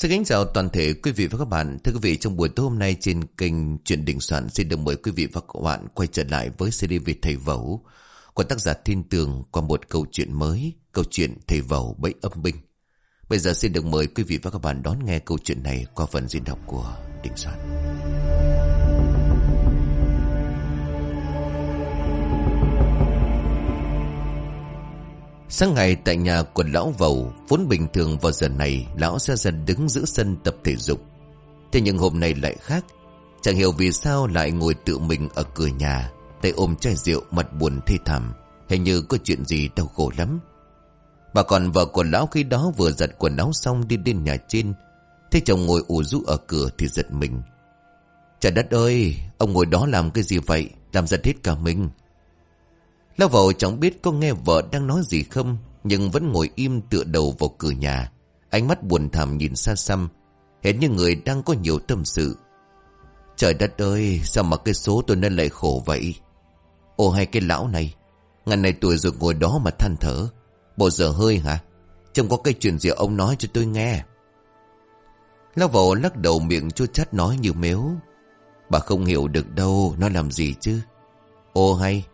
Xin kính chào toàn thể quý vị và các bạn. Thưa quý vị, trong buổi tối hôm nay trên kênh Chuyện Đình Soạn xin được mời quý vị và các bạn quay trở lại với series Việt Thầy Vẩu của tác giả Thiên Tường qua một câu chuyện mới, câu chuyện Thầy Vẩu Bẫy Âm Binh. Bây giờ xin được mời quý vị và các bạn đón nghe câu chuyện này qua phần diễn đọc của Đình Soạn. Sáng ngày tại nhà của lão vầu, Vốn bình thường vào giờ này, Lão sẽ dần đứng giữa sân tập thể dục. Thế nhưng hôm nay lại khác, Chẳng hiểu vì sao lại ngồi tự mình ở cửa nhà, Tay ôm chai rượu, mặt buồn thê thảm, Hình như có chuyện gì đau khổ lắm. Bà còn vợ của lão khi đó vừa giặt quần áo xong đi đến nhà trên, thế chồng ngồi ủ rũ ở cửa thì giật mình. Trời đất ơi, Ông ngồi đó làm cái gì vậy? Làm giật hết cả mình. Lão vào chẳng biết có nghe vợ đang nói gì không, Nhưng vẫn ngồi im tựa đầu vào cửa nhà. Ánh mắt buồn thảm nhìn xa xăm hết như người đang có nhiều tâm sự. Trời đất ơi, Sao mà cái số tôi nên lại khổ vậy? Ô hay cái lão này, Ngày này tuổi rồi ngồi đó mà than thở. Bộ giờ hơi hả? Trông có cái chuyện gì ông nói cho tôi nghe. Lão vào lắc đầu miệng chua chát nói như mếu. Bà không hiểu được đâu, Nó làm gì chứ? Ô, hay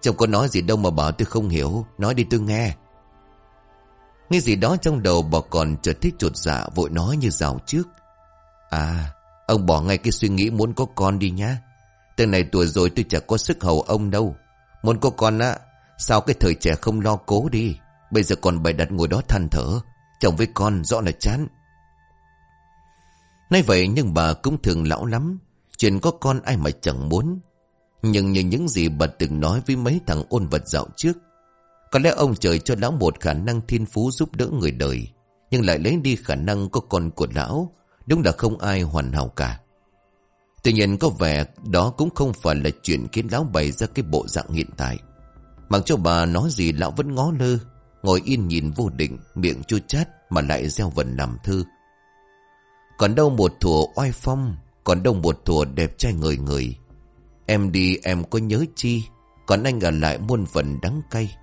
Chồng có nói gì đâu mà bảo tôi không hiểu. Nói đi tôi nghe. Nghe gì đó trong đầu bà còn chợt thích chuột dạ Vội nói như rào trước. À Ông bỏ ngay cái suy nghĩ muốn có con đi nhá. Từng này tuổi rồi tôi chẳng có sức hầu ông đâu. Muốn có con á, Sao cái thời trẻ không lo cố đi? Bây giờ còn bày đặt ngồi đó than thở. Chồng với con rõ là chán. Nay vậy nhưng bà cũng thường lão lắm. Chuyện có con ai mà chẳng muốn nhưng như những gì bà từng nói với mấy thằng ôn vật dạo trước, Có lẽ ông trời cho lão một khả năng thiên phú giúp đỡ người đời, Nhưng lại lấy đi khả năng có con của lão, Đúng là không ai hoàn hảo cả. Tuy nhiên có vẻ đó cũng không phải là chuyện khiến lão bày ra cái bộ dạng hiện tại. Mặc cho bà nói gì lão vẫn ngó lơ, Ngồi yên nhìn vô định, Miệng chua chát mà lại gieo vần làm thư Còn đâu một thủa oai phong, Còn đâu một thủa đẹp trai người người. Em đi, em có nhớ chi? Còn anh ở lại muôn phần đắng cay.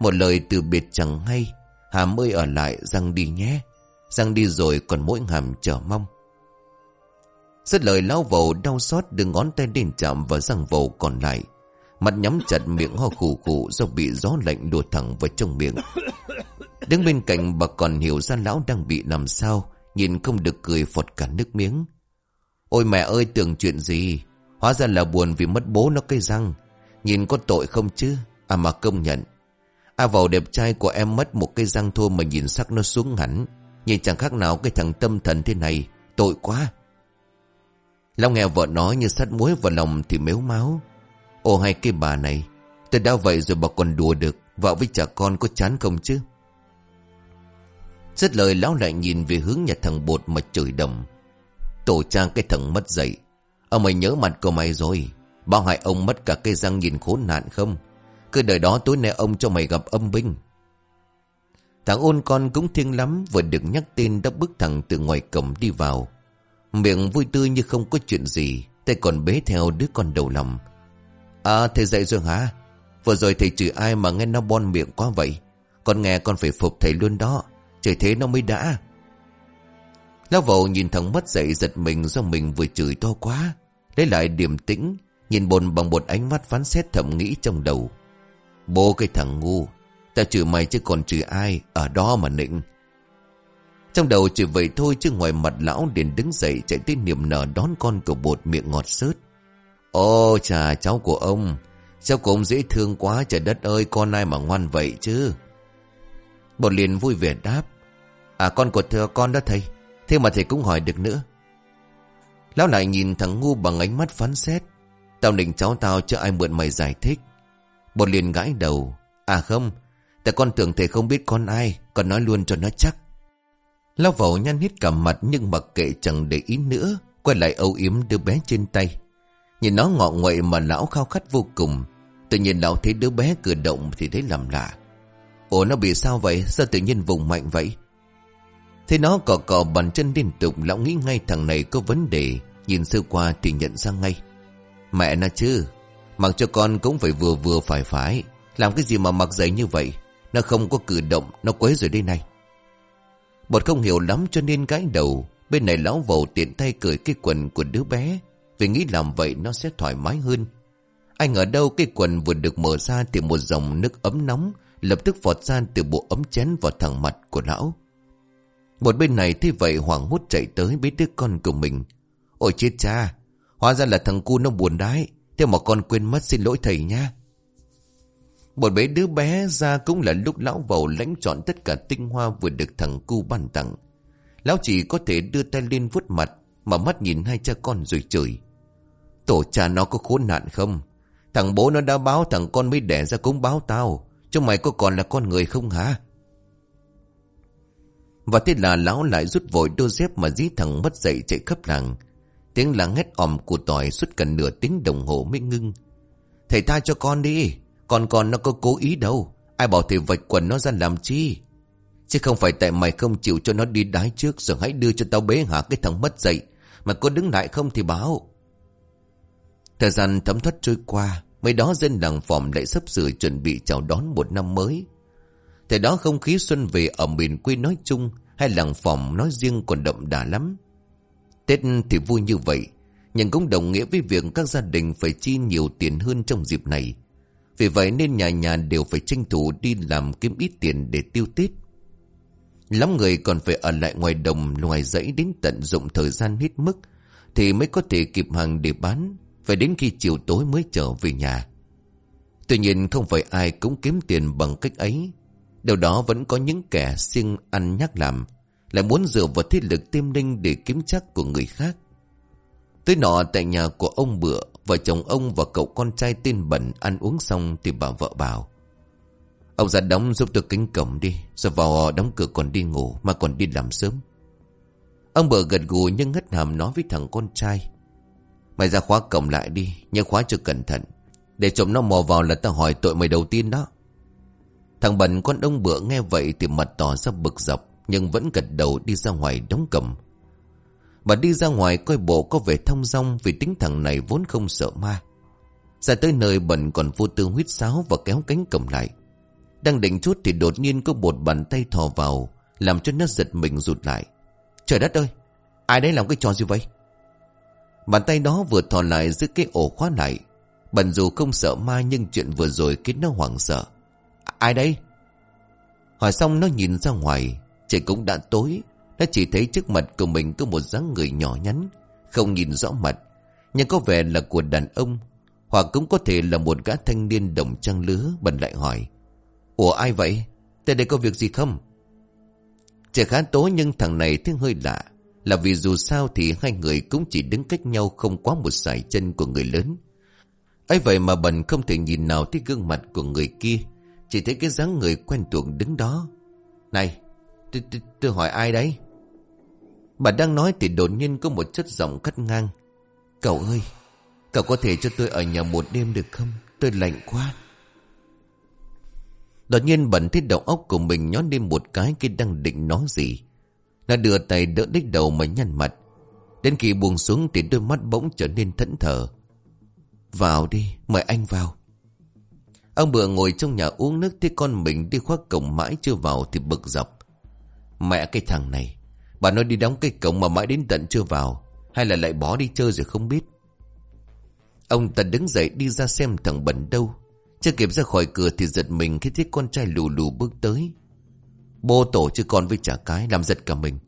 Một lời từ biệt chẳng hay. Hàm ơi ở lại răng đi nhé. Răng đi rồi còn mỗi hàm chờ mong. Rất lời, lão vầu đau xót đưa ngón tay đến chạm vào răng vầu còn lại. Mặt nhắm chặt miệng ho khủ khủ do bị gió lạnh đùa thẳng vào trong miệng. Đứng bên cạnh bà còn hiểu ra lão đang bị làm sao, Nhìn không được cười phọt cả nước miếng. Ôi mẹ ơi, tưởng chuyện gì? Hóa ra là buồn vì mất bố nó cây răng. Nhìn có tội không chứ? À mà công nhận. À vào đẹp trai của em mất một cây răng thôi Mà nhìn sắc nó xuống hẳn. Nhìn chẳng khác nào cái thằng tâm thần thế này. Tội quá. Long nghe vợ nói như sắt muối vào lòng thì mếu máu. Ô hay cái bà này. Tôi đã vậy rồi bà còn đùa được. Vợ với cha con có chán không chứ? Rất lời, lão lại nhìn về hướng nhà thằng bột mà chửi đầm. Tổ trang cái thằng mất dậy. Ông mày nhớ mặt của mày rồi. Bao hại ông mất cả cây răng nhìn khốn nạn không? Cứ đời đó tối nay ông cho mày gặp âm binh. Thằng ôn con cũng thiêng lắm, Vừa được nhắc tên đã bước thẳng từ ngoài cổng đi vào. Miệng vui tươi như không có chuyện gì, Tay còn bế theo đứa con đầu lòng. À thầy dậy rồi hả? Vừa rồi thầy chửi ai mà nghe nó bon miệng quá vậy? Con nghe con phải phục thầy luôn đó. Trời, thế nó mới đã. Lão vầu nhìn thằng mất dậy giật mình do mình vừa chửi to quá. Lấy lại điềm tĩnh, nhìn bồn bằng một ánh mắt phán xét thầm nghĩ trong đầu. Bố cái thằng ngu, ta chửi mày chứ còn chửi ai, ở đó mà nịnh. Trong đầu chỉ vậy thôi chứ ngoài mặt lão liền đứng dậy chạy tới niềm nở đón con của bột miệng ngọt sớt. Ô chà cháu của ông, cháu của ông dễ thương quá trời đất ơi con ai mà ngoan vậy chứ. Bột liền vui vẻ đáp. À con của thưa con đó thầy. Thế mà thầy cũng hỏi được nữa Lão lại nhìn thằng ngu bằng ánh mắt phán xét. Tao định cháu tao cho ai mượn mày giải thích. Bột liền gãi đầu. À không, Tại con tưởng thầy không biết con ai, Còn nói luôn cho nó chắc. Lão vẩu nhăn hít cả mặt Nhưng mặc kệ chẳng để ý nữa, Quay lại âu yếm đứa bé trên tay. Nhìn nó ngọ nguậy mà lão khao khát vô cùng. Tự nhiên lão thấy đứa bé cử động Thì thấy làm lạ. Ủa, nó bị sao vậy? Sao tự nhiên vùng mạnh vậy? Thế nó cò cò bàn chân liên tục Lão nghĩ ngay thằng này có vấn đề. Nhìn sơ qua thì nhận ra ngay. Mẹ nó chứ, Mặc cho con cũng phải vừa vừa phải phải. Làm cái gì mà mặc giày như vậy? Nó không có cử động, Nó quấy rồi đây này. Bột không hiểu lắm cho nên gãi đầu. Bên này lão vầu tiện tay cởi cái quần của đứa bé. Vì nghĩ làm vậy nó sẽ thoải mái hơn. Anh ở đâu cái quần vừa được mở ra Thì một dòng nước ấm nóng Lập tức vọt ra từ bộ ấm chén vào thẳng mặt của lão. Một bên này thế vậy hoảng hốt chạy tới biết đứa con của mình. Ôi chết cha, Hóa ra là thằng cu nó buồn đái. Thế mà con quên mất xin lỗi thầy nha Một bé đứa bé ra cũng là lúc lão vầu lãnh chọn tất cả tinh hoa vừa được thằng cu ban tặng. Lão chỉ có thể đưa tay lên vuốt mặt, Mà mắt nhìn hai cha con rồi chửi. Tổ cha nó có khốn nạn không? Thằng bố nó đã báo thằng con mới đẻ ra cũng báo tao. Chứ mày có còn là con người không hả? Và thế là lão lại rút vội đôi dép mà dí thằng mất dậy chạy khắp làng. Tiếng làng hét òm của tỏi suốt gần nửa tiếng đồng hồ mới ngưng. Thầy tha cho con đi, Còn còn nó có cố ý đâu. Ai bảo thầy vạch quần nó ra làm chi? Chứ không phải tại mày không chịu cho nó đi đái trước, Rồi hãy đưa cho tao bế hạ cái thằng mất dậy. Mà có đứng lại không thì báo Thời gian thấm thoát trôi qua, Mấy đó dân làng phòng lại sắp sửa chuẩn bị chào đón một năm mới. Thời đó không khí xuân về ở miền quê nói chung Hay làng phòng nói riêng còn đậm đà lắm. Tết thì vui như vậy, Nhưng cũng đồng nghĩa với việc các gia đình phải chi nhiều tiền hơn trong dịp này. Vì vậy nên nhà nhà đều phải tranh thủ đi làm kiếm ít tiền để tiêu Tết. Lắm người còn phải ở lại ngoài đồng, ngoài dãy đến tận dụng thời gian hết mức, Thì mới có thể kịp hàng để bán, Phải đến khi chiều tối mới trở về nhà. Tuy nhiên không phải ai cũng kiếm tiền bằng cách ấy. Điều đó vẫn có những kẻ siêng ăn nhắc làm, Lại muốn dựa vào thế lực tiêm linh để kiếm chắc của người khác. Tới nọ tại nhà của ông Bựa Vợ chồng ông và cậu con trai tên Bẩn ăn uống xong thì bà vợ bảo, Ông ra đóng giúp tôi kính cổng đi, Rồi vào đóng cửa còn đi ngủ Mà còn đi làm sớm. Ông bựa gật gù nhưng ngất hàm nói với thằng con trai, Mày ra khóa cổng lại đi Nhớ khóa cho cẩn thận. Để trộm nó mò vào là tao hỏi tội mày đầu tiên đó. Thằng bẩn con ông bữa nghe vậy Thì mặt tỏ ra bực dọc, Nhưng vẫn gật đầu đi ra ngoài đóng cầm. Bà đi ra ngoài coi bộ có vẻ thông dong Vì tính thằng này vốn không sợ ma. Ra tới nơi bẩn còn vô tư huyết sáo Và kéo cánh cầm lại. Đang định chút thì đột nhiên có một bàn tay thò vào, Làm cho nó giật mình rụt lại. Trời đất ơi, Ai đấy làm cái trò gì vậy? Bàn tay đó vừa thò lại giữ cái ổ khóa lại. Bẩn dù không sợ ma Nhưng chuyện vừa rồi khiến nó hoảng sợ. Ai đây Hỏi xong nó nhìn ra ngoài Trời cũng đã tối Nó chỉ thấy trước mặt của mình có một dáng người nhỏ nhắn, Không nhìn rõ mặt Nhưng có vẻ là của đàn ông, Hoặc cũng có thể là một gã thanh niên đồng trang lứa Bần lại hỏi Ủa, ai vậy? Tại đây có việc gì không? Trời khá tối nhưng thằng này thấy hơi lạ. Là vì dù sao thì hai người cũng chỉ đứng cách nhau không quá một sải chân của người lớn. ấy vậy mà bần không thể nhìn nào thấy gương mặt của người kia. Chỉ thấy cái dáng người quen thuộc đứng đó. Này, tôi hỏi ai đấy? Bà đang nói thì đột nhiên có một chất giọng cắt ngang. Cậu ơi, cậu có thể cho tôi ở nhà một đêm được không? Tôi lạnh quá. Đột nhiên bẩn thấy đầu óc của mình nhón lên một cái khi đang định nói gì. Nó đưa tay đỡ đích đầu mà nhăn mặt. Đến khi buông xuống thì đôi mắt bỗng trở nên thẫn thờ. Vào đi, mời anh vào. Ông bừa ngồi trong nhà uống nước thấy con mình đi khoác cổng mãi chưa vào thì bực dọc. Mẹ cái thằng này, bà nói đi đóng cái cổng mà mãi đến tận chưa vào. Hay là lại bỏ đi chơi rồi không biết. Ông ta đứng dậy đi ra xem thằng bẩn đâu. Chưa kịp ra khỏi cửa thì giật mình khi thấy con trai lù lù bước tới. Bố tổ chứ con với trả cái làm giật cả mình.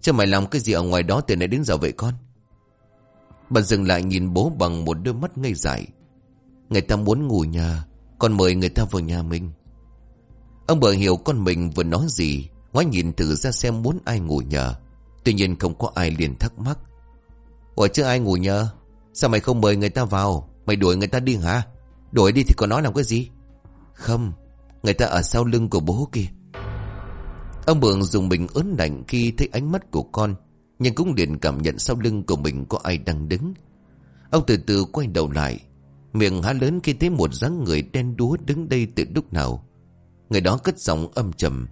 Chứ mày làm cái gì ở ngoài đó từ nãy đến giờ vậy con? Bà dừng lại nhìn bố bằng một đôi mắt ngây dại. Người ta muốn ngủ nhà, con mời người ta vào nhà mình. Ông bờ hiểu con mình vừa nói gì, ngoái nhìn thử ra xem muốn ai ngủ nhờ. Tuy nhiên không có ai liền thắc mắc. Ủa chứ ai ngủ nhờ? Sao mày không mời người ta vào? Mày đuổi người ta đi hả? Đuổi đi thì có nói làm cái gì Không Người ta ở sau lưng của bố kia Ông Bường dùng mình ớn lạnh khi thấy ánh mắt của con Nhưng cũng liền cảm nhận sau lưng của mình có ai đang đứng Ông từ từ quay đầu lại Miệng há lớn khi thấy một dáng người đen đúa đứng đây từ lúc nào. Người đó cất giọng âm trầm.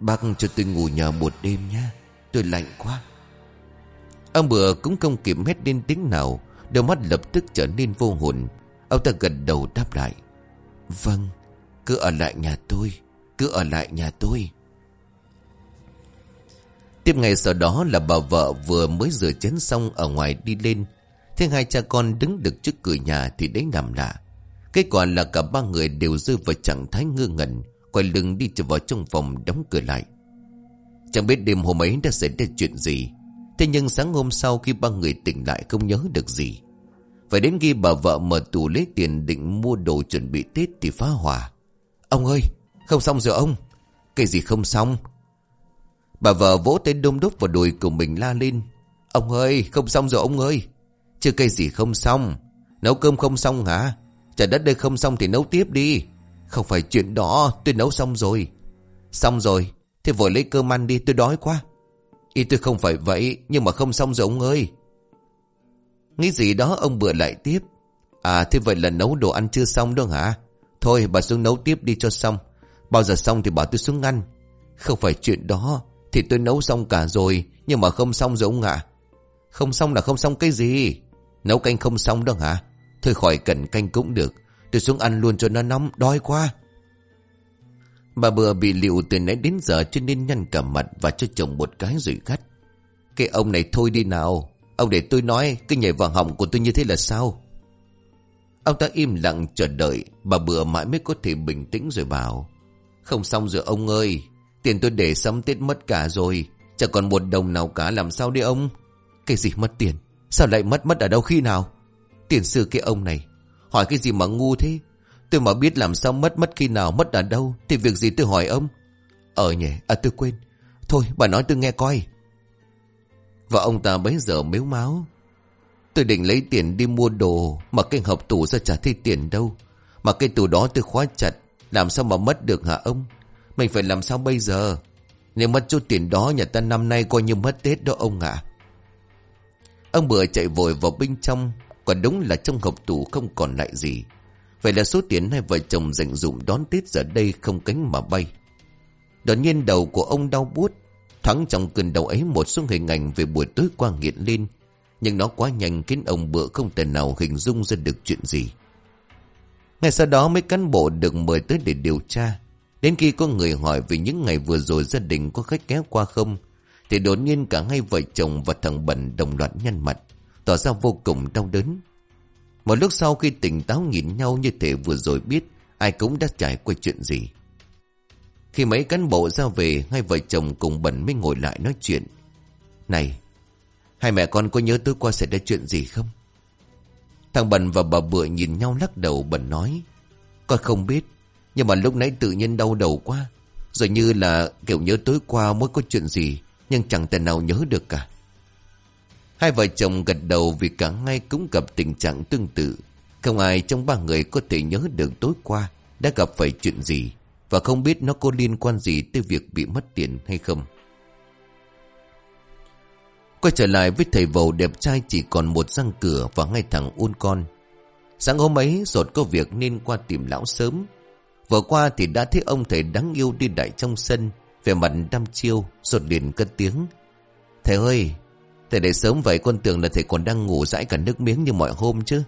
Bác cho tôi ngủ nhờ một đêm nha Tôi lạnh quá. Ông bừa cũng không kịp hét lên tiếng nào, Đôi mắt lập tức trở nên vô hồn. Ông ta gật đầu đáp lại. Vâng Cứ ở lại nhà tôi, Cứ ở lại nhà tôi. Tiếp ngày sau đó là bà vợ vừa mới rửa chén xong ở ngoài đi lên. Thế hai cha con đứng được trước cửa nhà thì đấy nằm lạ. Kết quả là cả ba người đều rơi vào trạng thái ngơ ngẩn, quay lưng đi trở vào trong phòng đóng cửa lại. Chẳng biết đêm hôm ấy đã xảy ra chuyện gì. Thế nhưng sáng hôm sau khi ba người tỉnh lại không nhớ được gì. Phải đến khi bà vợ mở tủ lấy tiền định mua đồ chuẩn bị Tết thì phá hỏa. Ông ơi, không xong rồi ông. Cái gì không xong? Bà vợ vỗ tay đôm đúc vào đùi của mình la lên. Ông ơi, không xong rồi ông ơi. Chưa cây gì không xong. Nấu cơm không xong hả? Trời đất đây không xong thì nấu tiếp đi. Không phải chuyện đó, tôi nấu xong rồi. Xong rồi, thì vội lấy cơm ăn đi, tôi đói quá. Ý tôi không phải vậy, nhưng mà không xong rồi ông ơi. Nghĩ gì đó ông bữa lại tiếp. À thế vậy là nấu đồ ăn chưa xong đâu hả? Thôi bà xuống nấu tiếp đi cho xong. Bao giờ xong thì bảo tôi xuống ăn. Không phải chuyện đó. Thì tôi nấu xong cả rồi. Nhưng mà không xong rồi ông ạ. Không xong là không xong cái gì. Nấu canh không xong đâu hả? Thôi khỏi cần canh cũng được. Tôi xuống ăn luôn cho nó nóng. Đói quá. Bà bừa bị liệu từ nãy đến giờ cho nên nhăn cả mặt và cho chồng một cái rồi gắt. Cái ông này thôi đi nào. Ông để tôi nói Cái nhảy vào hỏng của tôi như thế là sao Ông ta im lặng chờ đợi Bà bừa mãi mới có thể bình tĩnh rồi bảo Không xong rồi ông ơi Tiền tôi để sắm Tết mất cả rồi Chẳng còn một đồng nào cả, làm sao đi ông Cái gì mất tiền Sao lại mất mất ở đâu khi nào? Tiền sư cái ông này, Hỏi cái gì mà ngu thế? Tôi mà biết làm sao mất mất khi nào mất ở đâu, Thì việc gì tôi hỏi ông? Ờ nhỉ à tôi quên. Thôi, bà nói tôi nghe coi. Và ông ta bấy giờ mếu máu. Tôi định lấy tiền đi mua đồ Mà cái hộp tủ ra trả thấy tiền đâu. Mà cái tủ đó tôi khóa chặt, Làm sao mà mất được hả ông? Mình phải làm sao bây giờ? Nếu mất chút tiền đó, nhà ta năm nay coi như mất Tết đó ông ạ. Ông bừa chạy vội vào bên trong Còn đúng là trong hộp tủ không còn lại gì Vậy là số tiền hai vợ chồng dành dụng đón Tết giờ đây không cánh mà bay Đột nhiên đầu của ông đau buốt Thoáng trong cơn đầu ấy một số hình ảnh về buổi tối qua nghiện lên. Nhưng nó quá nhanh khiến ông bữa không thể nào hình dung ra được chuyện gì. Ngay sau đó mấy cán bộ được mời tới để điều tra. Đến khi có người hỏi về những ngày vừa rồi gia đình có khách ghé qua không, thì đột nhiên cả hai vợ chồng và thằng Bẩn đồng loạt nhăn mặt, tỏ ra vô cùng đau đớn. Một lúc sau khi tỉnh táo nhìn nhau như thể vừa rồi biết ai cũng đã trải qua chuyện gì. Khi mấy cán bộ ra về, hai vợ chồng cùng Bẩn mới ngồi lại nói chuyện. Này, hai mẹ con có nhớ tối qua xảy ra chuyện gì không? Thằng Bẩn và bà Bựa nhìn nhau lắc đầu Bẩn nói. Con không biết, nhưng mà lúc nãy tự nhiên đau đầu quá. Rồi như là kiểu nhớ tối qua mới có chuyện gì, nhưng chẳng thể nào nhớ được cả. Hai vợ chồng gật đầu vì cả hai cũng gặp tình trạng tương tự. Không ai trong ba người có thể nhớ được tối qua đã gặp phải chuyện gì. Và không biết nó có liên quan gì tới việc bị mất tiền hay không Quay trở lại với thầy vầu đẹp trai chỉ còn một răng cửa và ngay thẳng ôn con Sáng hôm ấy rột có việc nên qua tìm lão sớm Vừa qua thì đã thấy ông thầy đáng yêu đi đại trong sân về mặt đăm chiêu Rột liền cất tiếng. Thầy ơi, Thầy để sớm vậy con tưởng là thầy còn đang ngủ dãi cả nước miếng như mọi hôm chứ.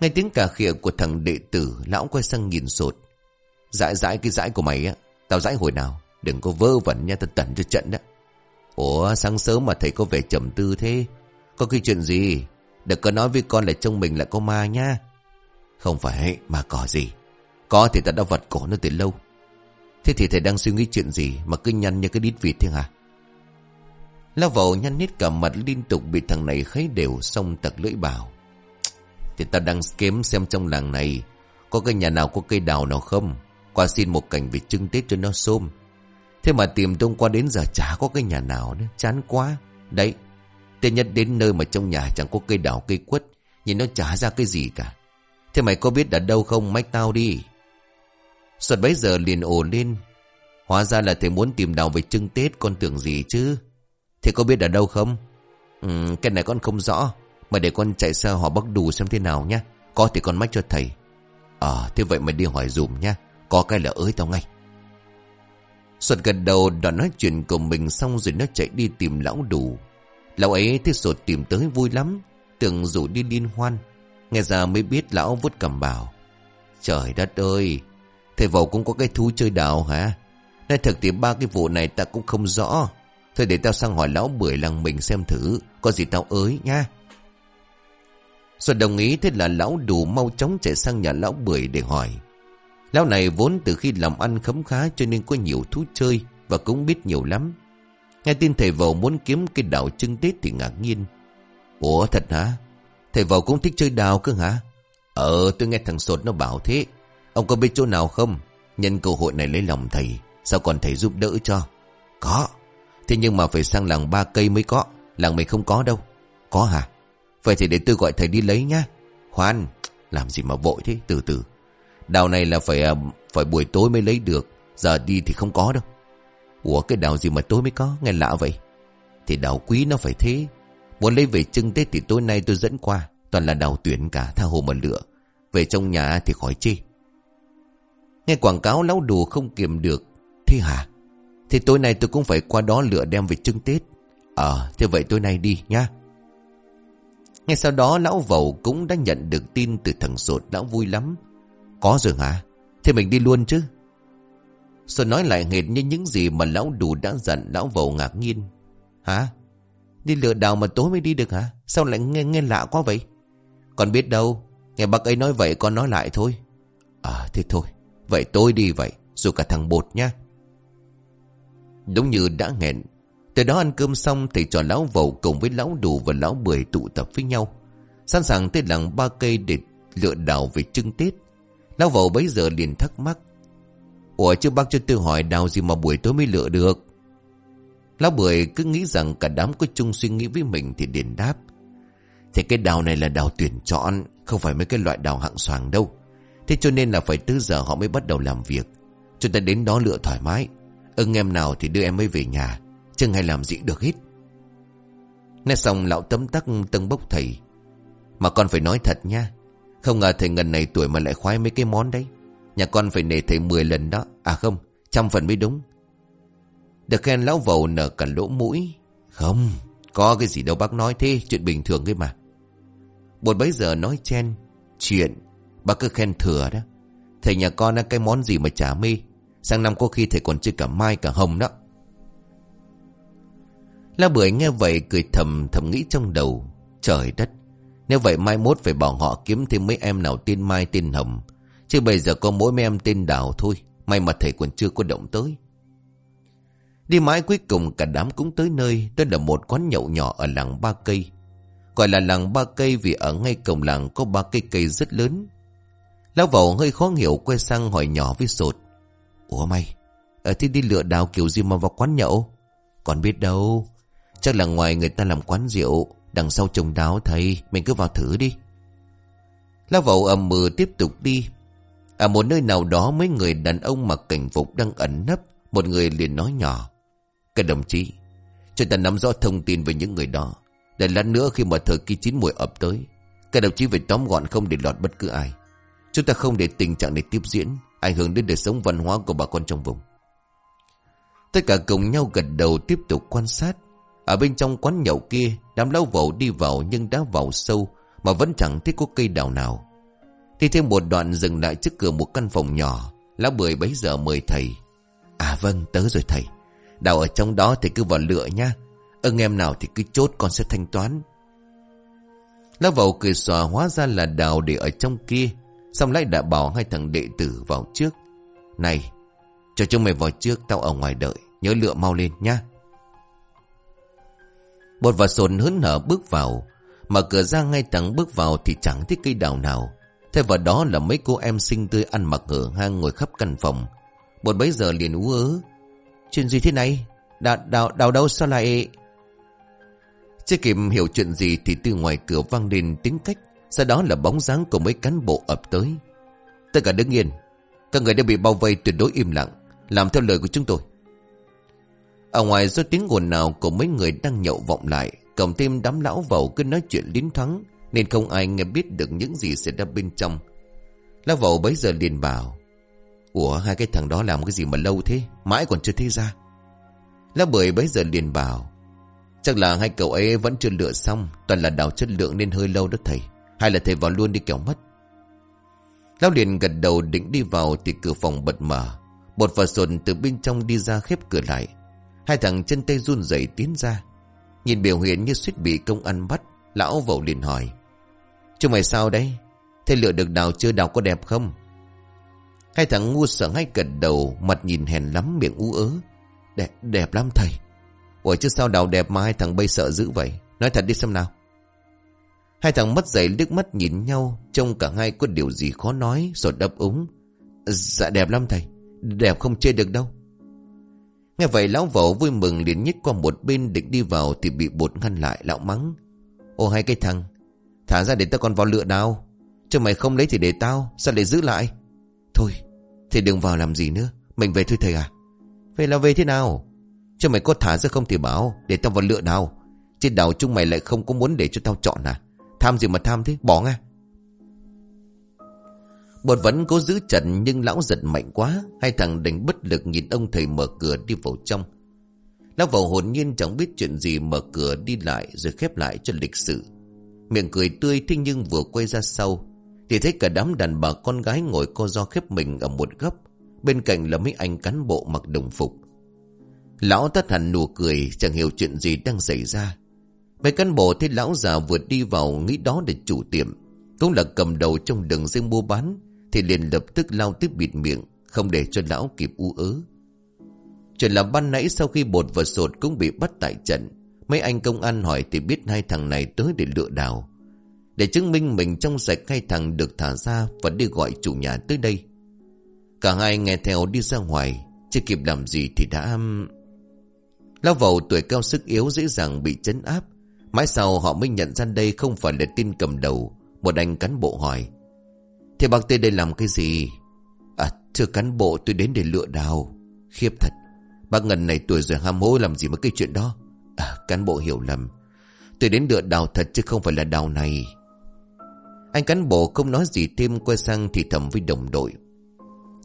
Ngay tiếng cà khịa của thằng đệ tử, Lão quay sang nhìn sột Dãi dãi cái dãi của mày á, Tao dãi hồi nào, Đừng có vơ vẩn nha thật tẩn cho trận đó Ủa, sáng sớm mà thầy có vẻ trầm tư thế. Có cái chuyện gì? Đừng có nói với con là trông mình là có ma nha. Không phải mà có gì. Có thì ta đã vật cổ nó từ lâu. Thế thì thầy đang suy nghĩ chuyện gì Mà cứ nhăn như cái đít vịt thế hả? Lao vào nhăn nít cả mặt liên tục bị thằng này khấy đều xong tật lưỡi bảo Thì ta đang kiếm xem trong làng này Có cái nhà nào có cây đào nào không? Qua xin một cảnh về trưng Tết cho nó xôm. Thế mà tìm tung qua đến giờ chả có cái nhà nào nữa, Chán quá. Đấy, Tên nhất đến nơi mà trong nhà chẳng có cây đào, cây quất, Nhìn nó chả ra cái gì cả. Thế mày có biết ở đâu không? Mách tao đi. Suốt bấy giờ liền ồ lên. Hóa ra là thầy muốn tìm đào về trưng Tết Con tưởng gì chứ? Thầy có biết ở đâu không? Ừ, Cái này con không rõ Mà để con chạy xe họ bắt đủ xem thế nào nhá. Có thì con mách cho thầy. Ờ thế vậy mày đi hỏi dùm nhá. Có cái là ới tao ngay. Sột gật đầu đoạn nói chuyện của mình xong rồi nó chạy đi tìm lão đủ Lão ấy thấy sột tìm tới vui lắm Tưởng rủ đi liên hoan. Nghe ra mới biết lão vút cầm bảo Trời đất ơi Thầy vào cũng có cái thú chơi đào hả Nói thật thì ba cái vụ này ta cũng không rõ Thôi để tao sang hỏi lão bưởi làng mình xem thử, Có gì tao ới nha Rồi đồng ý, thế là lão đủ mau chóng chạy sang nhà lão bưởi để hỏi Lão này vốn từ khi làm ăn khấm khá cho nên có nhiều thú chơi và cũng biết nhiều lắm. Nghe tin thầy vầu muốn kiếm cái đào trưng Tết thì ngạc nhiên. Ủa, thật hả? Thầy vầu cũng thích chơi đào cơ hả? Ờ tôi nghe thằng Sột nó bảo thế. Ông có biết chỗ nào không? Nhân cơ hội này lấy lòng thầy. Sao còn thầy giúp đỡ cho? Có. Thế nhưng mà phải sang làng ba cây mới có. Làng mày không có đâu. Có hả? Vậy thì để tôi gọi thầy đi lấy nhá. Khoan, làm gì mà vội thế, từ từ. Đào này là phải à, phải buổi tối mới lấy được. Giờ đi thì không có đâu. Ủa cái đào gì mà tối mới có, nghe lạ vậy. Thì đào quý nó phải thế. Muốn lấy về trưng Tết thì tối nay tôi dẫn qua. Toàn là đào tuyển cả, tha hồ mà lựa. Về trong nhà thì khỏi chê. Nghe quảng cáo lão đù không kiềm được. Thế hả? Thì tối nay tôi cũng phải qua đó lựa đem về trưng Tết. Ờ, thế vậy tối nay đi nha. Ngay sau đó lão vầu cũng đã nhận được tin từ thằng sột lão vui lắm. Có rồi hả? Thế mình đi luôn chứ? Rồi nói lại hệt như những gì mà lão đủ đã dặn lão vầu ngạc nhiên. Hả? Đi lựa đào mà tối mới đi được hả? Sao lại nghe nghe lạ quá vậy? còn biết đâu. Nghe bác ấy nói vậy con nói lại thôi. À thế thôi. Vậy tôi đi vậy. dù cả thằng bột nha. Đúng như đã hẹn. Từ đó ăn cơm xong thầy trò lão vầu cùng với lão đủ và lão bưởi tụ tập với nhau. Sẵn sàng tới làng ba cây để lựa đào về trưng Tết. Lão vầu bấy giờ liền thắc mắc. Ủa chứ bác cho tôi hỏi đào gì mà buổi tối mới lựa được. Lão bưởi cứ nghĩ rằng cả đám có chung suy nghĩ với mình thì điền đáp. Thì cái đào này là đào tuyển chọn, không phải mấy cái loại đào hạng xoàng đâu. Thế cho nên là phải từ giờ họ mới bắt đầu làm việc. Chúng ta đến đó lựa thoải mái. Ừ, Ưng em nào thì đưa em ấy về nhà. Chẳng hay làm gì được hết. Nghe xong lão tấm tắc tân bốc thầy. Mà con phải nói thật nha. Không ngờ thầy ngần này tuổi mà lại khoái mấy cái món đấy. Nhà con phải nể thầy 10 lần đó. À không, trăm phần mới đúng. Được khen lão vầu nở cả lỗ mũi. Không, có cái gì đâu bác nói thế, chuyện bình thường ấy mà. Bột bấy giờ nói chen, chuyện, bà cứ khen thừa đó. Thầy nhà con là cái món gì mà chả mê. Sang năm có khi thầy còn chơi cả mai cả hồng đó. La bưởi nghe vậy cười thầm thầm nghĩ trong đầu. Trời đất, nếu vậy mai mốt phải bảo họ kiếm thêm mấy em nào tên Mai tên Hồng. Chứ bây giờ có mỗi mấy em tên Đào thôi. May mà thầy còn chưa có động tới. Đi mãi cuối cùng cả đám cũng tới nơi. Đó là một quán nhậu nhỏ ở làng Ba Cây. Gọi là làng Ba Cây vì ở ngay cổng làng có ba cây cây rất lớn. Lão Vẩu hơi khó hiểu quay sang hỏi nhỏ với sột. Ủa mày, ờ, ở thì đi lựa đào kiểu gì mà vào quán nhậu? Còn biết đâu, chắc là ngoài người ta làm quán rượu, Đằng sau trồng đáo thầy Mình cứ vào thử đi. Lão Vẩu ầm mừ tiếp tục đi. Ở một nơi nào đó mấy người đàn ông mặc cảnh phục đang ẩn nấp Một người liền nói nhỏ. Các đồng chí Chúng ta nắm rõ thông tin về những người đó. Để lát nữa khi mà thời kỳ chín mùi ập tới Các đồng chí phải tóm gọn không để lọt bất cứ ai. Chúng ta không để tình trạng này tiếp diễn Ảnh hưởng đến đời sống văn hóa của bà con trong vùng Tất cả cùng nhau gật đầu tiếp tục quan sát ở bên trong quán nhậu kia, đám lão vẩu đi vào nhưng đã vào sâu mà vẫn chẳng thấy có cây đào nào. Thì thêm một đoạn dừng lại trước cửa một căn phòng nhỏ, lão bưởi bấy giờ mời thầy. À vâng, tới rồi thầy. Đào ở trong đó thì cứ vào lựa nha. Ưng em nào thì cứ chốt con sẽ thanh toán. Lão vẩu cười xòa hóa ra là đào để ở trong kia. Xong lại đã bảo hai thằng đệ tử vào trước. Này, cho chúng mày vào trước, tao ở ngoài đợi. Nhớ lựa mau lên nha. Bột và sồn hớn hở bước vào. Mở cửa ra ngay thẳng bước vào thì chẳng thấy cây đào nào. Thay vào đó là mấy cô em xinh tươi ăn mặc hở hang ngồi khắp căn phòng. Bột bấy giờ liền ú ớ. Chuyện gì thế này? Đào, đào, đào đâu sao lại... Chưa kịp hiểu chuyện gì thì từ ngoài cửa vang lên tiếng cách. Sau đó là bóng dáng của mấy cán bộ ập tới. Tất cả đứng yên. Các người đã bị bao vây tuyệt đối im lặng. Làm theo lời của chúng tôi. Ở ngoài do tiếng ồn nào của mấy người đang nhậu vọng lại, Cộng thêm đám lão vào cứ nói chuyện lín thắng Nên không ai nghe biết được những gì xảy ra bên trong Lão vào bấy giờ liền bảo, Ủa, hai cái thằng đó làm cái gì mà lâu thế Mãi còn chưa thấy ra Lão bưởi bấy giờ liền bảo, Chắc là hai cậu ấy vẫn chưa lựa xong, Toàn là đào chất lượng nên hơi lâu đó thầy hay là thầy vào luôn đi kéo mất Lão liền gật đầu định đi vào Thì cửa phòng bật mở. Bột và sồn từ bên trong đi ra khép cửa lại. Hai thằng chân tay run rẩy tiến ra. Nhìn biểu hiện như suýt bị công an bắt Lão vẩu liền hỏi. Chúng mày sao đấy? Thế lựa được đào chưa đào có đẹp không? Hai thằng ngu sợ ngay cật đầu Mặt nhìn hèn lắm miệng ú ớ. Đẹp, đẹp lắm thầy. Ủa chứ sao đào đẹp mà hai thằng bây sợ dữ vậy? Nói thật đi xem nào. Hai thằng mất dậy nước mắt nhìn nhau Trông cả hai có điều gì khó nói Rồi đập úng Dạ đẹp lắm thầy Đẹp không chê được đâu Nghe vậy lão vẩu vui mừng liền nhích qua một bên định đi vào thì bị bột ngăn lại lão mắng. Ô hai cái thằng, thả ra để tao còn vào lựa đào. Chứ mày không lấy thì để tao, sao lại giữ lại? Thôi, thì đừng vào làm gì nữa, mình về thôi thầy à. Về là về thế nào? Chứ mày có thả ra không thì bảo, để tao vào lựa đào. Trên đảo chúng mày lại không có muốn để cho tao chọn à? Tham gì mà tham thế, bỏ nghe. Bột vẫn cố giữ trận nhưng lão giật mạnh quá. Hai thằng đành bất lực nhìn ông thầy mở cửa đi vào trong. Lão vào hồn nhiên chẳng biết chuyện gì mở cửa đi lại rồi khép lại cho lịch sự. Miệng cười tươi thế nhưng vừa quay ra sau. Thì thấy cả đám đàn bà con gái ngồi co do khép mình ở một góc. Bên cạnh là mấy anh cán bộ mặc đồng phục. Lão tắt hẳn nụ cười chẳng hiểu chuyện gì đang xảy ra. Mấy cán bộ thấy lão già vừa đi vào nghĩ đó để chủ tiệm. Cũng là cầm đầu trong đường dây mua bán, thì liền lập tức lao tiếp bịt miệng, Không để cho lão kịp u ớ Chuyện là ban nãy sau khi bột và sột cũng bị bắt tại trận, Mấy anh công an hỏi thì biết hai thằng này tới để lựa đào Để chứng minh mình trong sạch, hai thằng được thả ra Và đi gọi chủ nhà tới đây Cả hai nghe theo đi ra ngoài, Chưa kịp làm gì thì đã... Lao vào tuổi cao sức yếu dễ dàng bị chấn áp Mãi sau họ mới nhận ra đây không phải là tin cầm đầu. Một anh cán bộ hỏi, Thế bác tới đây làm cái gì? À thưa cán bộ, tôi đến để lựa đào. Khiếp thật, Bác Ngân này tuổi rồi ham hố làm gì mà cái chuyện đó? À cán bộ hiểu lầm, Tôi đến lựa đào thật chứ không phải là đào này. Anh cán bộ không nói gì thêm, Quay sang thì thầm với đồng đội,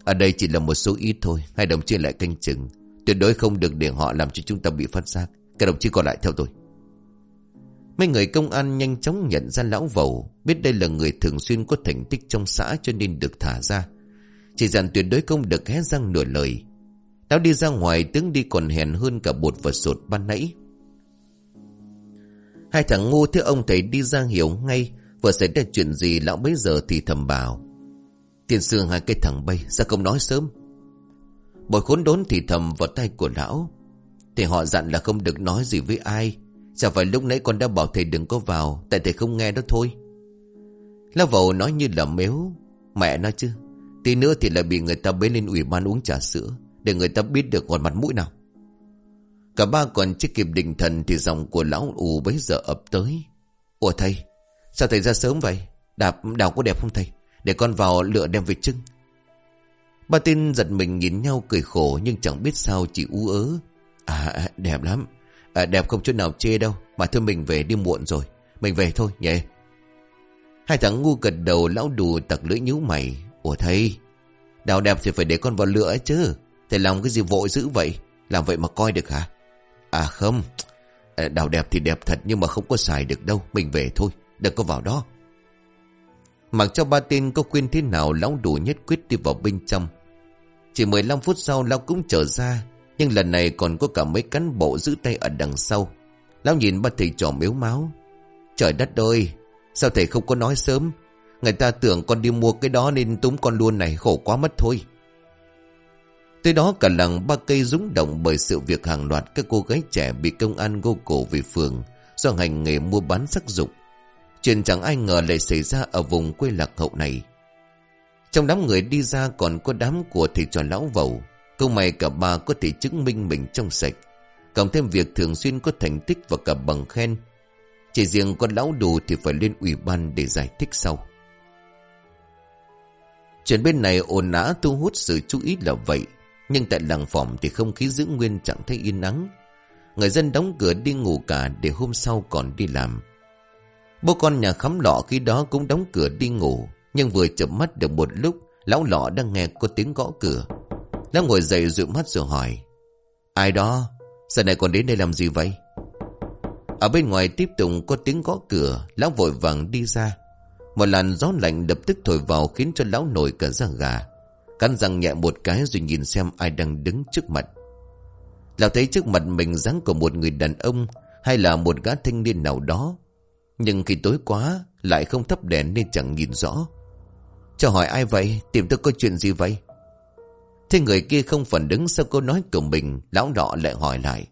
Ở đây chỉ là một số ít thôi, Hai đồng chí lại canh chừng, Tuyệt đối không được để họ làm cho chúng ta bị phát giác. Các đồng chí còn lại theo tôi. Mấy người công an nhanh chóng nhận ra lão vầu, Biết đây là người thường xuyên có thành tích trong xã cho nên được thả ra. Chỉ dặn tuyệt đối không được hé răng nửa lời. Lão đi ra ngoài, tướng đi còn hèn hơn cả bột và sột ban nãy. Hai thằng ngu thấy ông thầy đi ra hiểu ngay, Vừa xảy ra chuyện gì lão bấy giờ thì thầm bảo. Tiền sư hai cái thằng bay, Sao không nói sớm? Bồi khốn đốn thì thầm vào tay của lão. Thì họ dặn là không được nói gì với ai. Dạ sao phải lúc nãy con đã bảo thầy đừng có vào, Tại thầy không nghe đó thôi. Lão vầu nói như là mếu. Mẹ nói chứ, Tí nữa thì lại bị người ta bế lên ủy ban uống trà sữa, Để người ta biết được còn mặt mũi nào. Cả ba còn chưa kịp định thần Thì dòng của lão ù bấy giờ ập tới. Ủa thầy, Sao thầy ra sớm vậy? Đạp, đào có đẹp không thầy? Để con vào lựa đem về trưng Ba tin giật mình nhìn nhau cười khổ Nhưng chẳng biết sao chỉ ú ớ. À, à đẹp lắm à, Đẹp không chút nào chê đâu Mà thôi mình về đi muộn rồi. Mình về thôi nhé Hai thằng ngu gật đầu lão đù tặc lưỡi nhíu mày. Ủa thầy Đào đẹp thì phải để con vào lửa chứ. Thầy làm cái gì vội dữ vậy? Làm vậy mà coi được hả? À không à, Đào đẹp thì đẹp thật nhưng mà không có xài được đâu Mình về thôi Đừng có vào đó. Mặc cho ba tên có khuyên thế nào Lão đủ nhất quyết đi vào bên trong. Chỉ 15 phút sau Lão cũng trở ra nhưng lần này còn có cả mấy cán bộ giữ tay ở đằng sau Lão nhìn ba thầy trò miếu máu Trời đất ơi, Sao thầy không có nói sớm Người ta tưởng con đi mua cái đó nên túm con luôn này, khổ quá mất thôi Tới đó cả làng ba cây rúng động bởi sự việc hàng loạt các cô gái trẻ bị công an gô cổ về phường do hành nghề mua bán sắc dục. Chuyện chẳng ai ngờ lại xảy ra ở vùng quê lạc hậu này. Trong đám người đi ra còn có đám của thầy trò lão vầu. Câu mày cả ba có thể chứng minh mình trong sạch. Cộng thêm việc thường xuyên có thành tích và cả bằng khen chỉ riêng con lão đồ thì phải lên ủy ban để giải thích sau. Chuyện bên này ồn ná thu hút sự chú ý là vậy. Nhưng tại làng phòng thì không khí giữ nguyên chẳng thấy yên nắng. Người dân đóng cửa đi ngủ cả để hôm sau còn đi làm. Bố con nhà khám lọ khi đó cũng đóng cửa đi ngủ. Nhưng vừa chậm mắt được một lúc, lão lọ đang nghe có tiếng gõ cửa. Lão ngồi dậy dụi mắt rồi hỏi. Ai đó? Giờ này còn đến đây làm gì vậy? Ở bên ngoài tiếp tục có tiếng gõ cửa, Lão vội vàng đi ra Một làn gió lạnh đập tức thổi vào Khiến cho lão nổi cả da gà Cắn răng nhẹ một cái rồi nhìn xem ai đang đứng trước mặt Lão thấy trước mặt mình dáng của một người đàn ông Hay là một gã thanh niên nào đó Nhưng khi tối quá, Lại không thắp đèn nên chẳng nhìn rõ Cho hỏi ai vậy Tìm tôi có chuyện gì vậy Thế người kia không phản đứng sau câu nói của mình, Lão đỏ lại hỏi lại.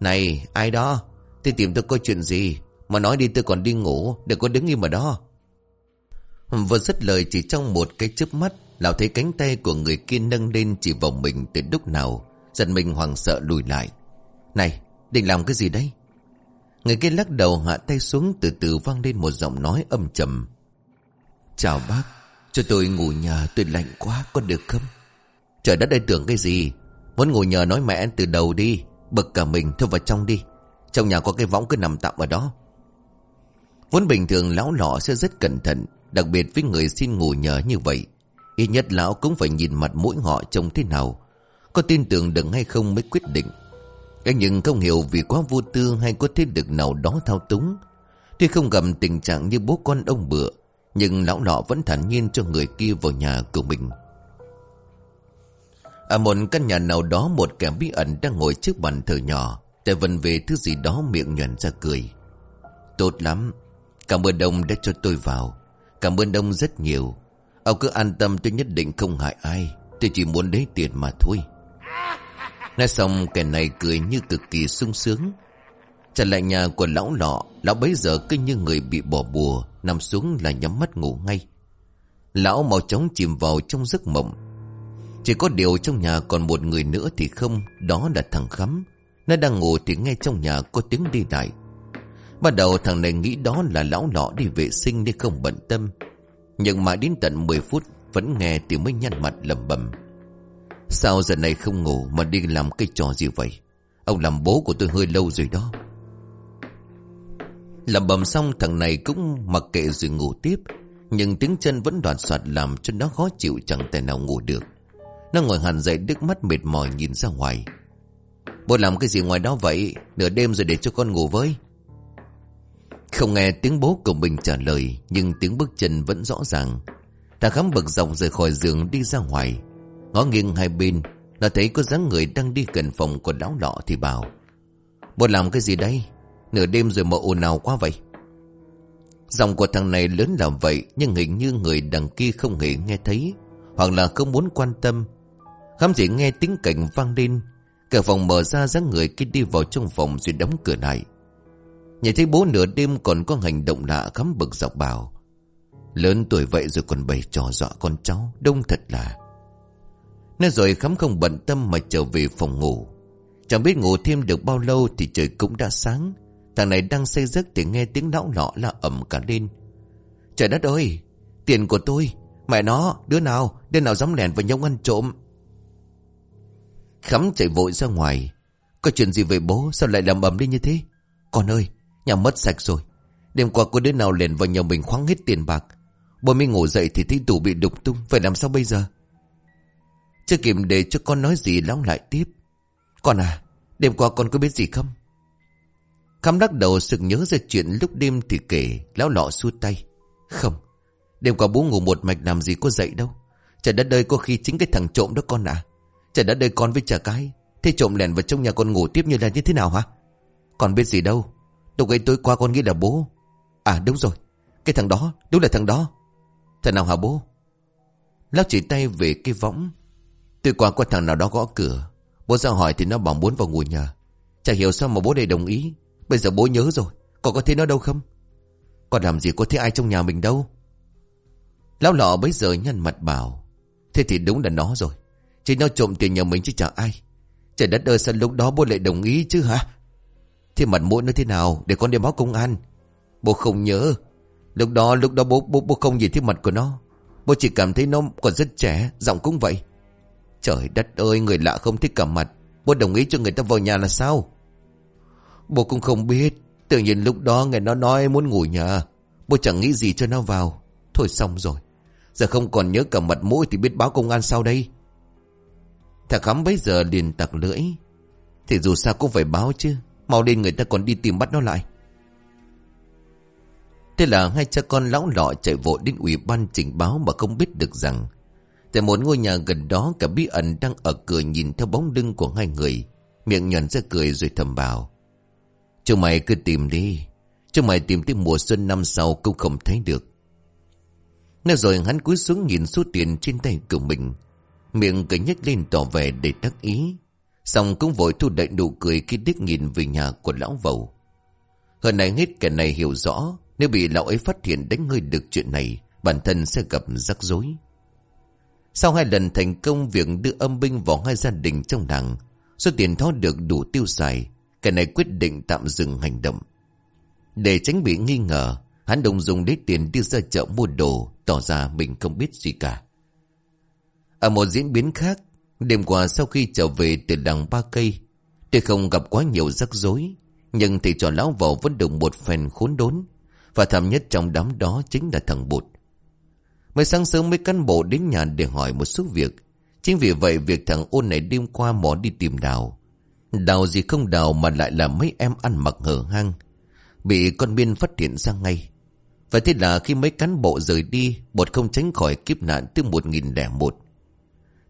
Này, ai đó? Thì tìm tôi có chuyện gì? Mà nói đi, tôi còn đi ngủ, Đừng có đứng im ở đó. Vừa dứt lời, chỉ trong một cái chớp mắt, Lão thấy cánh tay của người kia nâng lên chỉ vào mình từ lúc nào, Giật mình hoảng sợ lùi lại. Này, định làm cái gì đấy? Người kia lắc đầu hạ tay xuống, từ từ vang lên một giọng nói âm trầm. Chào bác, Cho tôi ngủ nhà, tôi lạnh quá, có được không? Trời đất đây tưởng cái gì? Muốn ngồi nhờ nói mẹ từ đầu đi, Bực cả mình, thôi vào trong đi. Trong nhà có cái võng cứ nằm tạm ở đó. Vốn bình thường lão lọ sẽ rất cẩn thận, Đặc biệt với người xin ngủ nhờ như vậy. Ít nhất lão cũng phải nhìn mặt mũi họ trông thế nào. Có tin tưởng được hay không mới quyết định. Thế nhưng không hiểu vì quá vô tư hay có thế lực nào đó thao túng. Tuy không gặp tình trạng như bố con ông bựa, Nhưng lão lọ vẫn thản nhiên cho người kia vào nhà của mình. Ở một căn nhà nào đó một kẻ bí ẩn đang ngồi trước bàn thờ nhỏ. Để vần về thứ gì đó miệng nhuận ra cười. Tốt lắm. Cảm ơn ông đã cho tôi vào. Cảm ơn ông rất nhiều. Ông cứ an tâm, tôi nhất định không hại ai. Tôi chỉ muốn lấy tiền mà thôi. Nói xong, kẻ này cười như cực kỳ sung sướng. Trở lại nhà của lão lọ Lão bấy giờ cứ như người bị bỏ bùa, Nằm xuống là nhắm mắt ngủ ngay. Lão mau chóng chìm vào trong giấc mộng. Chỉ có điều trong nhà còn một người nữa thì không, Đó là thằng Khắm. Nó đang ngủ thì nghe trong nhà có tiếng đi lại. Bắt đầu thằng này nghĩ đó là lão lọ đi vệ sinh nên không bận tâm. Nhưng mà đến tận 10 phút, Vẫn nghe thì mới nhăn mặt lầm bầm Sao giờ này không ngủ Mà đi làm cái trò gì vậy? Ông làm bố của tôi hơi lâu rồi đó. Làm bầm xong, thằng này cũng mặc kệ rồi ngủ tiếp. Nhưng tiếng chân vẫn đoạt soạt làm cho nó khó chịu chẳng thể nào ngủ được. Nó ngồi hẳn dậy đứt mắt mệt mỏi nhìn ra ngoài. Bố làm cái gì ngoài đó vậy? Nửa đêm rồi để cho con ngủ với. Không nghe tiếng bố của mình trả lời, Nhưng tiếng bước chân vẫn rõ ràng. Ta khám bực dọc rời khỏi giường đi ra ngoài. Ngó nghiêng hai bên Là thấy có dáng người đang đi gần phòng của lão lọ thì bảo, Bố làm cái gì đây? Nửa đêm rồi mà ồn ào quá vậy. Giọng của thằng này lớn làm vậy, Nhưng hình như người đằng kia không hề nghe thấy, Hoặc là không muốn quan tâm Khám chỉ nghe tiếng cảnh vang lên. Cửa phòng mở ra, dáng người kia đi vào trong phòng rồi đóng cửa lại. Nhìn thấy bố nửa đêm còn có hành động lạ khám bực dọc bảo, Lớn tuổi vậy rồi còn bày trò dọa con cháu, Đông thật là. Nên rồi khám không bận tâm mà trở về phòng ngủ. Chẳng biết ngủ thêm được bao lâu thì trời cũng đã sáng. Thằng này đang say giấc thì nghe tiếng lão lọ là ẩm cả lên. Trời đất ơi, Tiền của tôi, Mẹ nó, đứa nào Đứa nào dám lèn vào nhông ăn trộm? Khắm chạy vội ra ngoài. Có chuyện gì về bố? Sao lại làm ầm đi như thế? Con ơi, Nhà mất sạch rồi. Đêm qua có đứa nào liền vào nhà mình khoáng hết tiền bạc. Bố mới ngủ dậy thì thấy tủ bị đục tung. Phải làm sao bây giờ? Chưa kịp để cho con nói gì, lão lại tiếp. Con à Đêm qua con có biết gì không? Khám đắc đầu sực nhớ ra chuyện lúc đêm thì kể, Lão lọ xua tay. Không, Đêm qua bố ngủ một mạch, làm gì có dậy đâu. Trời đất ơi, có khi chính cái thằng trộm đó con à. Trời đã đời con với trả cái. Thế trộm lẻn vào trong nhà con ngủ tiếp như là như thế nào hả? Còn biết gì đâu. Lúc ấy tối qua con nghĩ là bố. À đúng rồi. Cái thằng đó, Đúng là thằng đó. Thằng nào hả bố? Lão chỉ tay về cái võng. Tối qua có thằng nào đó gõ cửa. Bố ra hỏi thì nó bảo muốn vào ngủ nhà. Chả hiểu sao mà bố đây đồng ý. Bây giờ bố nhớ rồi. Con có thấy nó đâu không? Con làm gì có thấy ai trong nhà mình đâu? Lão lọ bây giờ nhăn mặt bảo. Thế thì đúng là nó rồi chính nó trộm tiền nhà mình chứ chẳng ai. Trời đất ơi sao lúc đó bố lại đồng ý chứ hả? Thế mặt mũi nó thế nào Để con đi báo công an? Bố không nhớ. Lúc đó lúc đó bố bố, bố không nhìn thấy mặt của nó. Bố chỉ cảm thấy nó còn rất trẻ Giọng cũng vậy. Trời đất ơi người lạ không thích cả mặt. Bố đồng ý cho người ta vào nhà là sao? Bố cũng không biết. Tự nhiên lúc đó nghe nó nói muốn ngủ nhà. Bố chẳng nghĩ gì cho nó vào. Thôi xong rồi. Giờ không còn nhớ cả mặt mũi thì biết báo công an sao đây? Thằng khám bấy giờ liền tặc lưỡi. Thì dù sao cũng phải báo chứ. Mau lên người ta còn đi tìm bắt nó lại. Thế là hai cha con lão lọ chạy vội đến ủy ban trình báo mà không biết được rằng, Tại một ngôi nhà gần đó cả bí ẩn đang ở cửa nhìn theo bóng lưng của hai người, Miệng nhuận ra cười rồi thầm bảo, Chúng mày cứ tìm đi. Chúng mày tìm tới mùa xuân năm sau cũng không thấy được. Nói rồi hắn cúi xuống nhìn số tiền trên tay của mình Miệng cười nhếch lên tỏ vẻ để đắc ý. Xong cũng vội thu đậy nụ cười khi đích nhìn về nhà của lão vầu. Hơn này hết, kẻ này hiểu rõ, Nếu bị lão ấy phát hiện đánh hơi được chuyện này, Bản thân sẽ gặp rắc rối. Sau hai lần thành công việc đưa âm binh vào hai gia đình trong làng, Số tiền thó được đủ tiêu xài, Kẻ này quyết định tạm dừng hành động. Để tránh bị nghi ngờ, Hắn đồng dùng lấy tiền đi ra chợ mua đồ, Tỏ ra mình không biết gì cả. Ở một diễn biến khác, Đêm qua sau khi trở về từ đằng Ba Cây, Tuy không gặp quá nhiều rắc rối, Nhưng thì trò lão vào vẫn được một phần khốn đốn, Và thảm nhất trong đám đó chính là thằng Bụt. Mới sáng sớm mấy cán bộ đến nhà để hỏi một số việc, Chính vì vậy việc thằng ôn này đêm qua mò đi tìm đào. Đào gì không đào mà lại là mấy em ăn mặc hở hang, Bị con biên phát hiện ra ngay. Và thế là khi mấy cán bộ rời đi Bột không tránh khỏi kiếp nạn từ 1001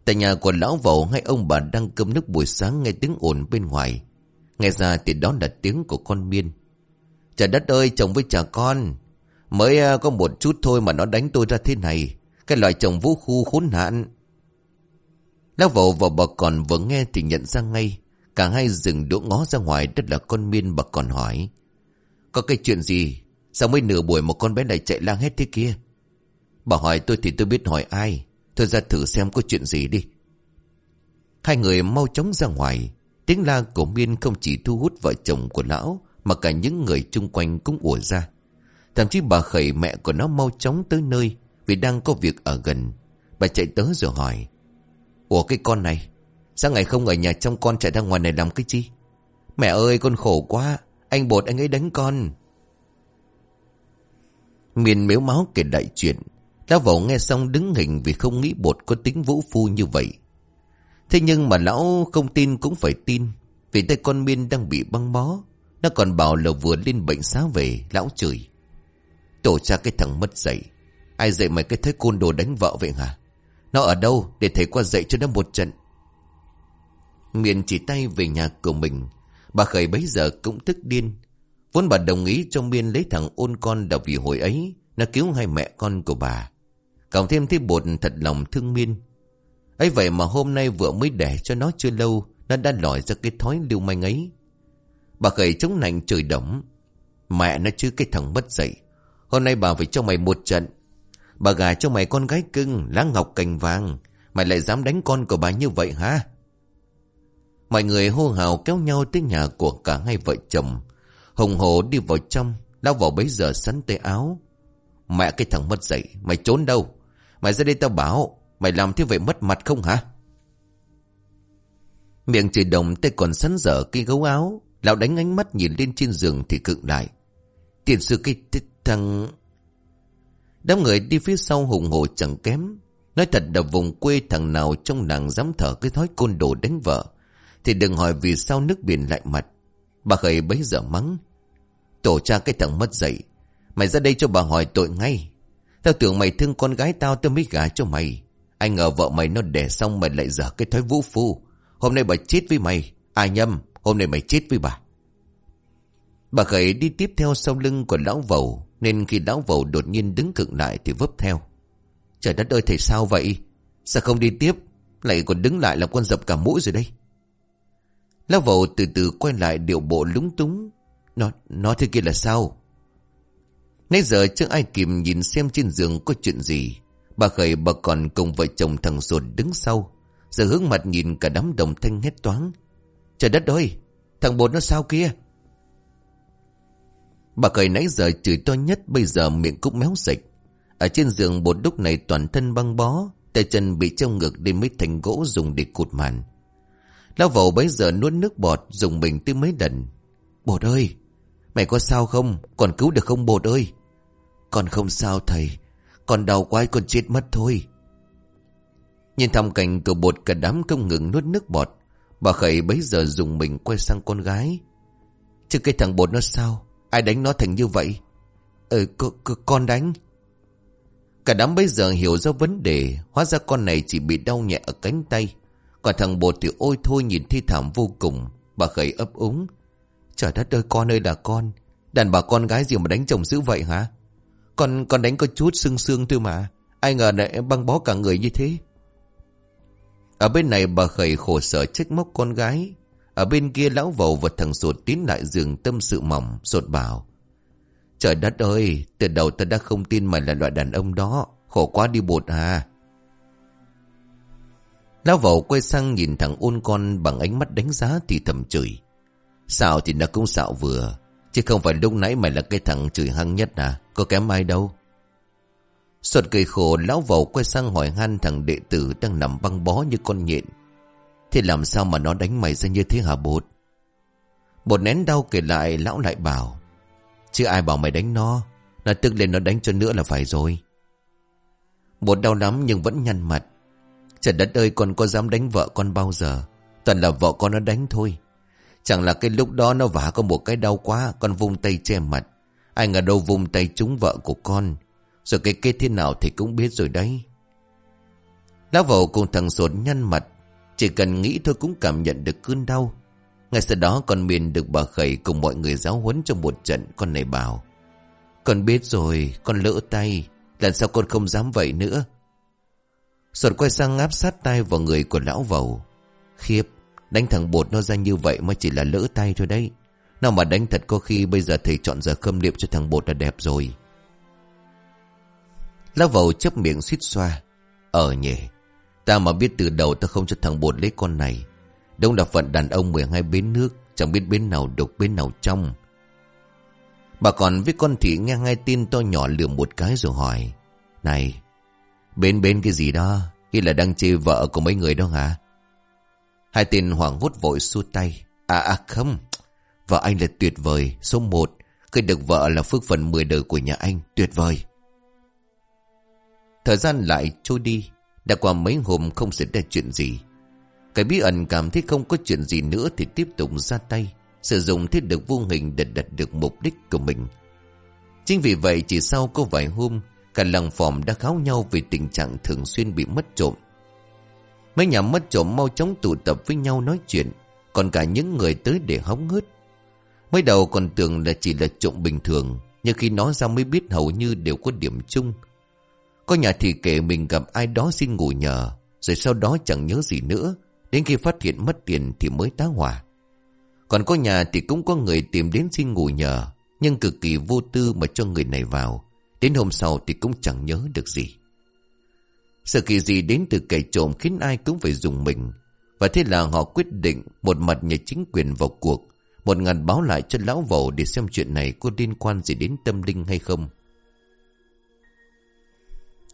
Tại nhà của lão vẩu hai ông bà đang cơm nước buổi sáng nghe tiếng ồn bên ngoài. Nghe ra thì đó là tiếng của con miên. Trời đất ơi, chồng với cha con. Mới à, có một chút thôi mà nó đánh tôi ra thế này. Cái loại chồng vũ khu khốn nạn. Lão vẩu và bà còn vừa nghe thì nhận ra ngay. Cả hai dừng đỗ ngó ra ngoài Đất là con miên bà còn hỏi. Có cái chuyện gì? Sao mới nửa buổi một con bé này chạy lang hết thế kia? Bà hỏi tôi thì tôi biết hỏi ai. Thôi ra thử xem có chuyện gì đi. Hai người mau chóng ra ngoài. Tiếng la của Miên không chỉ thu hút vợ chồng của lão, Mà cả những người chung quanh cũng ùa ra. Thậm chí bà khẩy mẹ của nó mau chóng tới nơi, Vì đang có việc ở gần. Bà chạy tới rồi hỏi, Ủa cái con này, Sao ngày không ở nhà trong con chạy ra ngoài này làm cái chi? Mẹ ơi, con khổ quá, Anh bột anh ấy đánh con. Miền miếu máu kể đại chuyện. Lão vẩu nghe xong đứng hình vì không nghĩ bột có tính vũ phu như vậy. Thế nhưng mà lão không tin cũng phải tin. Vì tay con miên đang bị băng bó. Nó còn bảo là vừa lên bệnh xá về, lão chửi. Tổ cha cái thằng mất dạy. Ai dạy mày cái thế côn đồ đánh vợ vậy hả? Nó ở đâu để thầy qua dạy cho nó một trận? Miền chỉ tay về nhà của mình. Bà khởi bấy giờ cũng tức điên. Vốn bà đồng ý cho Miên lấy thằng ôn con đọc vì hồi ấy. Nó cứu hai mẹ con của bà. Cộng thêm thấy bột thật lòng thương miên. Ấy vậy mà hôm nay vừa mới đẻ cho nó chưa lâu, Nó đã lòi ra cái thói lưu manh ấy. Bà khởi chống nạnh trời đổng Mẹ nó chứ, cái thằng mất dậy Hôm nay bà phải cho mày một trận. Bà gà cho mày con gái cưng, Lá ngọc cành vàng. Mày lại dám đánh con của bà như vậy hả? Mọi người hô hào kéo nhau tới nhà của cả hai vợ chồng. Hồng hồ đi vào trong, Lao vào bấy giờ sắn tay áo. Mẹ cái thằng mất dậy Mày trốn đâu? Mày ra đây tao bảo, Mày làm thế vậy mất mặt không hả? Miệng chửi đồng tay còn sắn dở cái gấu áo, Lão đánh ánh mắt nhìn lên trên giường thì cựng lại. Tiền sư cái thằng Đám người đi phía sau hùng hồ chẳng kém. Nói thật là vùng quê thằng nào trong nàng dám thở cái thói côn đồ đánh vợ. Thì đừng hỏi vì sao nước biển lại mặt. Bà khởi bấy giờ mắng. Tổ cha cái thằng mất dậy Mày ra đây cho bà hỏi tội ngay. Tao tưởng mày thương con gái tao tao mới gả cho mày. Anh ngờ vợ mày nó đẻ xong mày lại dở cái thói vũ phu. Hôm nay bà chết với mày. À Ai nhâm, hôm nay mày chết với bà. Bà khởi đi tiếp theo sau lưng của lão vầu. Nên khi lão vầu đột nhiên đứng cựng lại thì vấp theo. Trời đất ơi thầy sao vậy? Sao không đi tiếp? Lại còn đứng lại làm con dập cả mũi rồi đây. Lão vầu từ từ quay lại điệu bộ lúng túng. Nó, nó thế kia là sao? Nãy giờ chưa ai kìm nhìn xem trên giường có chuyện gì. Bà Khởi, bà còn cùng vợ chồng thằng ruột đứng sau. Giờ hướng mặt nhìn cả đám đồng thanh hét toáng. Trời đất ơi! Thằng bột nó sao kia? Bà Khởi nãy giờ chửi to nhất, bây giờ miệng cũng méo dịch. Ở trên giường, bột đúc này toàn thân băng bó. Tay chân bị trông ngược đến mấy thành gỗ dùng để cụt màn. Lão vẩu bấy giờ nuốt nước bọt dùng mình tới mấy lần. Bột ơi! Mày có sao không? Còn cứu được không bột ơi? Con không sao thầy. Con đau quá con chết mất thôi. Nhìn thăm cảnh cửa bột cả đám không ngừng nuốt nước bọt, Bà khẩy bấy giờ dùng mình quay sang con gái. Chứ cái thằng bột nó sao? Ai đánh nó thành như vậy? Ờ con đánh. Cả đám bây giờ hiểu ra vấn đề, Hóa ra con này chỉ bị đau nhẹ ở cánh tay. Còn thằng bột thì ôi thôi, nhìn thi thảm vô cùng. Bà khẩy ấp úng Trời đất ơi, con ơi là con. Đàn bà con gái gì mà đánh chồng dữ vậy hả? Con con đánh có chút sưng sương thôi mà. Ai ngờ lại băng bó cả người như thế. Ở bên này bà khẩy khổ sở trách móc con gái. Ở bên kia lão vầu và thằng sột tiến lại giường tâm sự mỏng Sột bảo. Trời đất ơi, Từ đầu ta đã không tin mày là loại đàn ông đó. Khổ quá đi bột à. Lão vầu quay sang nhìn thằng ôn con bằng ánh mắt đánh giá thì thầm chửi. Xạo thì nó cũng xạo vừa. Chứ không phải lúc nãy mày là cái thằng chửi hăng nhất à. Có kém ai đâu. Suột cười khổ, lão vầu quay sang hỏi han thằng đệ tử đang nằm băng bó như con nhện. Thì làm sao mà nó đánh mày ra như thế hả bột? Bột nén đau kể lại, lão lại bảo. Chứ ai bảo mày đánh nó. là tức lên nó đánh cho nữa là phải rồi. Bột đau lắm nhưng vẫn nhăn mặt. Trời đất ơi, con có dám đánh vợ con bao giờ Toàn là vợ con nó đánh thôi Chẳng là cái lúc đó nó vả có một cái đau quá Con vung tay che mặt. Ai ngờ đâu vung tay trúng vợ của con. Rồi cái kết thế nào thì cũng biết rồi đấy. Lão vầu cùng thằng sột nhăn mặt. Chỉ cần nghĩ thôi cũng cảm nhận được cơn đau. Ngay sau đó con miền được bà khẩy Cùng mọi người giáo huấn trong một trận Con này bảo. Con biết rồi con lỡ tay. Lần sau con không dám vậy nữa. Sột quay sang áp sát tay vào người của lão vầu. Khiếp, đánh thằng bột nó ra như vậy mà chỉ là lỡ tay thôi đấy. Nào mà đánh thật có khi bây giờ thầy chọn giờ khâm niệm cho thằng bột là đẹp rồi. Lão vầu chấp miệng suýt xoa. Ờ nhỉ, ta mà biết từ đầu ta không cho thằng bột lấy con này. Đông là phận đàn ông 12 bến nước, chẳng biết bến nào đục bến nào trong. Bà còn với con thị nghe ngay tin to nhỏ lừa một cái rồi hỏi. Này, Bên bên cái gì đó Khi là đang chê vợ của mấy người đó hả Hai tên hoảng hốt vội xua tay. À à không. Vợ anh là tuyệt vời, Số một. Khi được vợ là phước phần mười đời của nhà anh, Tuyệt vời. Thời gian lại trôi đi. Đã qua mấy hôm không xảy ra chuyện gì. Cái bí ẩn cảm thấy không có chuyện gì nữa Thì tiếp tục ra tay. Sử dụng thiết được vô hình để đạt được mục đích của mình. Chính vì vậy, chỉ sau có vài hôm, Cả làng phòng đã kháo nhau về tình trạng thường xuyên bị mất trộm. Mấy nhà mất trộm mau chóng tụ tập với nhau nói chuyện, còn cả những người tới để hóng hớt. Mới đầu còn tưởng là chỉ là trộm bình thường, nhưng khi nói ra mới biết hầu như đều có điểm chung. Có nhà thì kể mình gặp ai đó xin ngủ nhờ, rồi sau đó chẳng nhớ gì nữa, đến khi phát hiện mất tiền thì mới tá hỏa. Còn có nhà thì cũng có người tìm đến xin ngủ nhờ, nhưng cực kỳ vô tư mà cho người này vào, Đến hôm sau thì cũng chẳng nhớ được gì. Sự kỳ gì đến từ kẻ trộm khiến ai cũng phải dùng mình. Và thế là họ quyết định một mặt nhờ chính quyền vào cuộc. Một ngàn báo lại cho lão vầu để xem chuyện này có liên quan gì đến tâm linh hay không.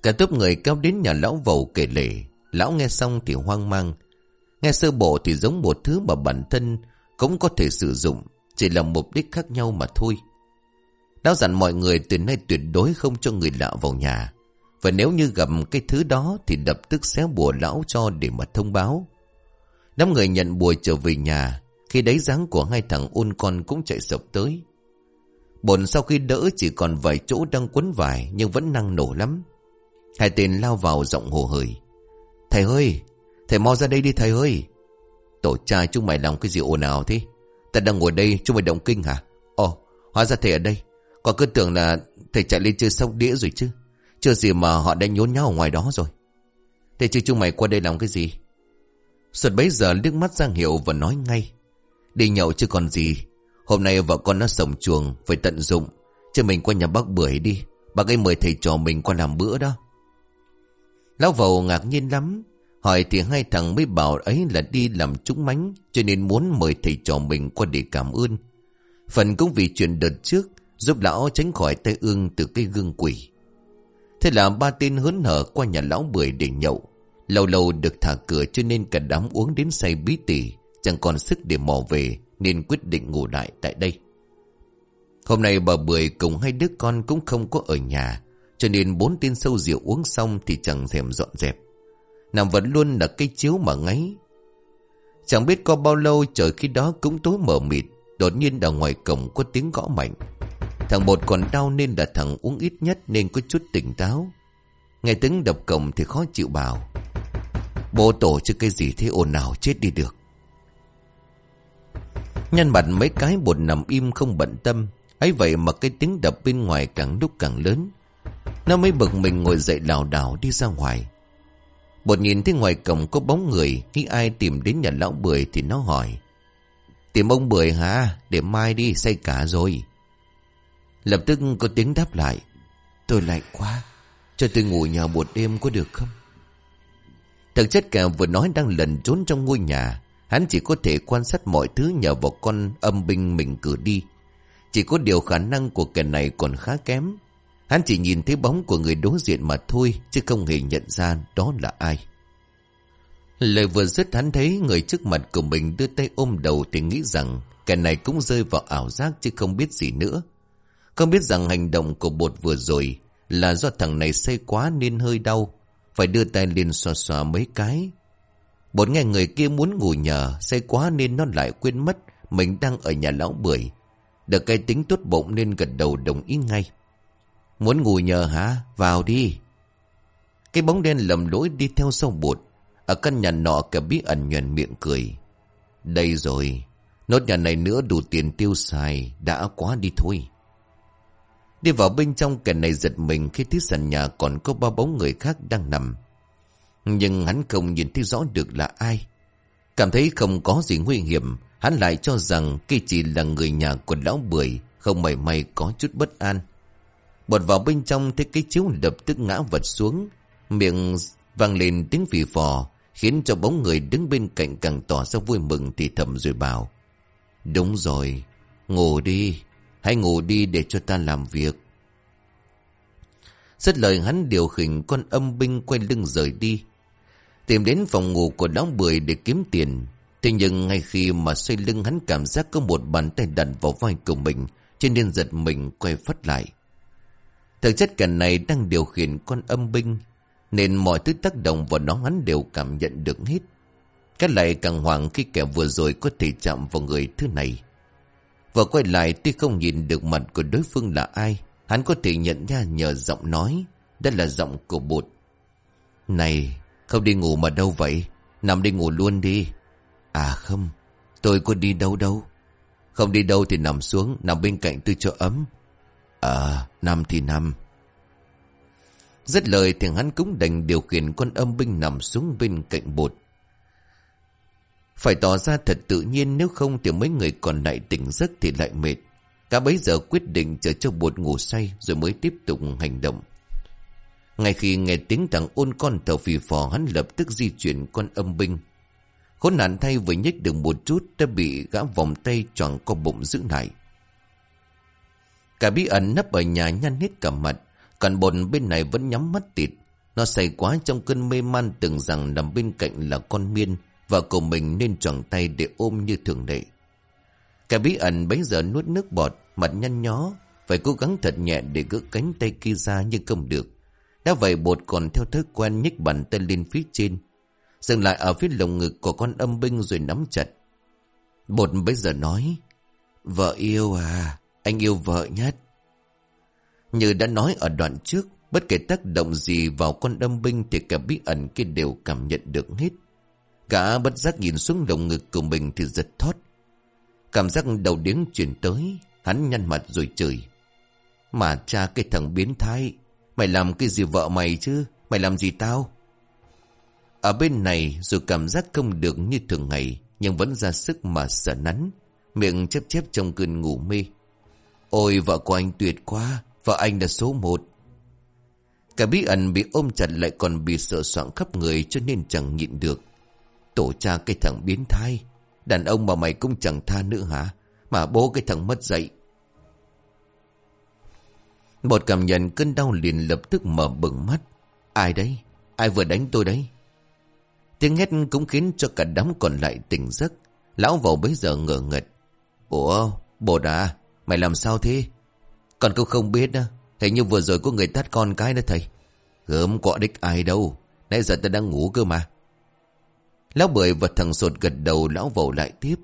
Cả tốp người kéo đến nhà lão vầu kể lể. Lão nghe xong thì hoang mang. Nghe sơ bộ thì giống một thứ mà bản thân cũng có thể sử dụng. Chỉ là mục đích khác nhau mà thôi. Lão dặn mọi người từ nay tuyệt đối không cho người lạ vào nhà. Và nếu như gặp cái thứ đó thì đập tức xé bùa lão cho để mà thông báo. Đám người nhận bùa trở về nhà. Khi đấy dáng của hai thằng ôn con cũng chạy sập tới. Bồn sau khi đỡ chỉ còn vài chỗ đang quấn vải nhưng vẫn năng nổ lắm. Hai tên lao vào giọng hồ hởi. Thầy ơi! Thầy mau ra đây đi thầy ơi! Tổ cha chúng mày làm cái gì ồn ào thế? Ta đang ngồi đây chúng mày động kinh hả? Ồ, hóa ra thầy ở đây. Còn cứ tưởng là thầy chạy lên chơi sóc đĩa rồi chứ. Chưa gì mà họ đã nhốn nhau ở ngoài đó rồi. Thế chứ chúng mày qua đây làm cái gì? Xuân bấy giờ liếc mắt Giang Hiệu và nói ngay. Đi nhậu chứ còn gì. Hôm nay vợ con nó sổng chuồng, phải tận dụng. Chứ mình qua nhà bác bưởi đi. Bác ấy mời thầy trò mình qua làm bữa đó. Lão vầu ngạc nhiên lắm. Hỏi thì hai thằng mới bảo ấy là đi làm trúng mánh. Cho nên muốn mời thầy trò mình qua để cảm ơn. Phần cũng vì chuyện đợt trước Giúp lão tránh khỏi tay ương từ cây gương quỷ Thế là ba tên hớn hở qua nhà lão bưởi để nhậu. Lâu lâu được thả cửa cho nên cả đám uống đến say bí tỉ, Chẳng còn sức để mò về, Nên quyết định ngủ lại tại đây. Hôm nay bà Bưởi cùng hai đứa con cũng không có ở nhà, Cho nên bốn tên sâu rượu uống xong thì chẳng thèm dọn dẹp. Nằm vẫn luôn là cây chiếu mà ngáy. Chẳng biết có bao lâu trời khi đó cũng tối mờ mịt, Đột nhiên ở ngoài cổng có tiếng gõ mạnh. Thằng bột còn đau nên là thằng uống ít nhất nên có chút tỉnh táo. Nghe tiếng đập cổng thì khó chịu bảo. Bố tổ chứ cái gì thế ồn nào chết đi được. Nhăn mặt mấy cái bột nằm im không bận tâm ấy vậy mà cái tiếng đập bên ngoài càng lúc càng lớn Nó mới bực mình ngồi dậy lảo đảo đi ra ngoài Bột nhìn thấy ngoài cổng có bóng người Khi ai tìm đến nhà lão bưởi thì nó hỏi, Tìm ông bưởi hả Để mai đi, say cả rồi Lập tức có tiếng đáp lại. Tôi lạnh quá, Cho tôi ngủ nhà một đêm có được không? Thực chất cả vừa nói đang lần trốn trong ngôi nhà. Hắn chỉ có thể quan sát mọi thứ nhờ vào con âm binh mình cử đi. Chỉ có điều khả năng của kẻ này còn khá kém. Hắn chỉ nhìn thấy bóng của người đối diện mà thôi, Chứ không hề nhận ra đó là ai. Lời vừa dứt hắn thấy người trước mặt của mình đưa tay ôm đầu thì nghĩ rằng kẻ này cũng rơi vào ảo giác chứ không biết gì nữa. Không biết rằng hành động của bột vừa rồi là do thằng này say quá nên hơi đau. Phải đưa tay lên xoa xoa mấy cái. Bột nghe người kia muốn ngủ nhờ, say quá nên nó lại quên mất mình đang ở nhà lão bưởi. Được cái tính tốt bụng nên gật đầu đồng ý ngay. Muốn ngủ nhờ hả? Vào đi. Cái bóng đen lầm lỗi đi theo sau bột. Ở căn nhà nọ cả bí ẩn nhuền miệng cười. Đây rồi. Nốt nhà này nữa đủ tiền tiêu xài. Đã quá đi thôi. Đi vào bên trong, kẻ này giật mình khi thấy sàn nhà còn có ba bóng người khác đang nằm. Nhưng hắn không nhìn thấy rõ được là ai. Cảm thấy không có gì nguy hiểm. Hắn lại cho rằng kia chỉ là người nhà của lão bưởi. Không mảy may có chút bất an. Bọt vào bên trong, thấy cái chiếu lập tức ngã vật xuống. Miệng vang lên tiếng phì phò. Khiến cho bóng người đứng bên cạnh càng tỏ ra vui mừng thì thầm rồi bảo. Đúng rồi. Ngủ đi. Hãy ngủ đi để cho ta làm việc. Rất lời, hắn điều khiển con âm binh quay lưng rời đi. Tìm đến phòng ngủ của lão bưởi để kiếm tiền. Thế nhưng ngay khi mà xoay lưng, hắn cảm giác có một bàn tay đặt vào vai của mình. Cho nên giật mình quay phát lại. Thực chất cả này đang điều khiển con âm binh. Nên mọi thứ tác động vào nó hắn đều cảm nhận được hết. Các lại càng hoảng khi kẻ vừa rồi có thể chạm vào người thứ này. Và quay lại tuy không nhìn được mặt của đối phương là ai. Hắn có thể nhận ra nhờ giọng nói. Đó là giọng của bột. Này, không đi ngủ mà đâu vậy? Nằm đi ngủ luôn đi. À không, tôi có đi đâu đâu. Không đi đâu thì nằm xuống, nằm bên cạnh tôi cho ấm. À, nằm thì nằm. Rất lời thì hắn cũng đành điều khiển con âm binh nằm xuống bên cạnh bột. Phải tỏ ra thật tự nhiên nếu không thì mấy người còn lại tỉnh giấc thì lại mệt. Cả bấy giờ quyết định chờ cho bột ngủ say rồi mới tiếp tục hành động. Ngay khi nghe tiếng thằng ôn con thở phì phò, hắn lập tức di chuyển con âm binh. Khốn nạn thay vừa nhích được một chút, đã bị gã vòng tay chọn co bụng giữ lại. Cả bí ẩn nấp ở nhà nhăn hết cả mặt. Còn bồn bên này vẫn nhắm mắt tịt. Nó say quá trong cơn mê man tưởng rằng nằm bên cạnh là con miên và của mình nên tròn tay để ôm như thường lệ. Cả bí ẩn bấy giờ nuốt nước bọt, mặt nhăn nhó, phải cố gắng thật nhẹ để gỡ cánh tay kia ra nhưng không được. Đã vậy bột còn theo thói quen nhích bàn tay lên phía trên, dừng lại ở phía lồng ngực của con âm binh rồi nắm chặt. Bột bấy giờ nói, vợ yêu à, anh yêu vợ nhất. Như đã nói ở đoạn trước, bất kể tác động gì vào con âm binh thì cả bí ẩn kia đều cảm nhận được hết. Cả bất giác nhìn xuống lồng ngực của mình thì giật thoát. Cảm giác đầu điếng chuyển tới, hắn nhăn mặt rồi chửi. Mà cha cái thằng biến thái, mày làm cái gì vợ mày chứ, mày làm gì tao? Ở bên này dù cảm giác không được như thường ngày, nhưng vẫn ra sức mà sợ nắn, miệng chép chép trong cơn ngủ mê. Ôi vợ của anh tuyệt quá, vợ anh là số một. Cả bí ẩn bị ôm chặt lại còn bị sợ soạn khắp người cho nên chẳng nhịn được. Tổ cha cái thằng biến thái. Đàn ông mà mày cũng chẳng tha nữa hả? Mà bố cái thằng mất dậy. Một cảm nhận cơn đau liền lập tức mở bừng mắt. Ai đấy? Ai vừa đánh tôi đấy? Tiếng hét cũng khiến cho cả đám còn lại tỉnh giấc. Lão vào bấy giờ ngờ ngật. Ủa, bột à, mày làm sao thế? Còn cô không biết đó. Hình như vừa rồi có người tát con cái đó thầy. Gớm quọ đích ai đâu. Nãy giờ ta đang ngủ cơ mà. Lão bưởi và thằng sột gật đầu lão vầu lại tiếp.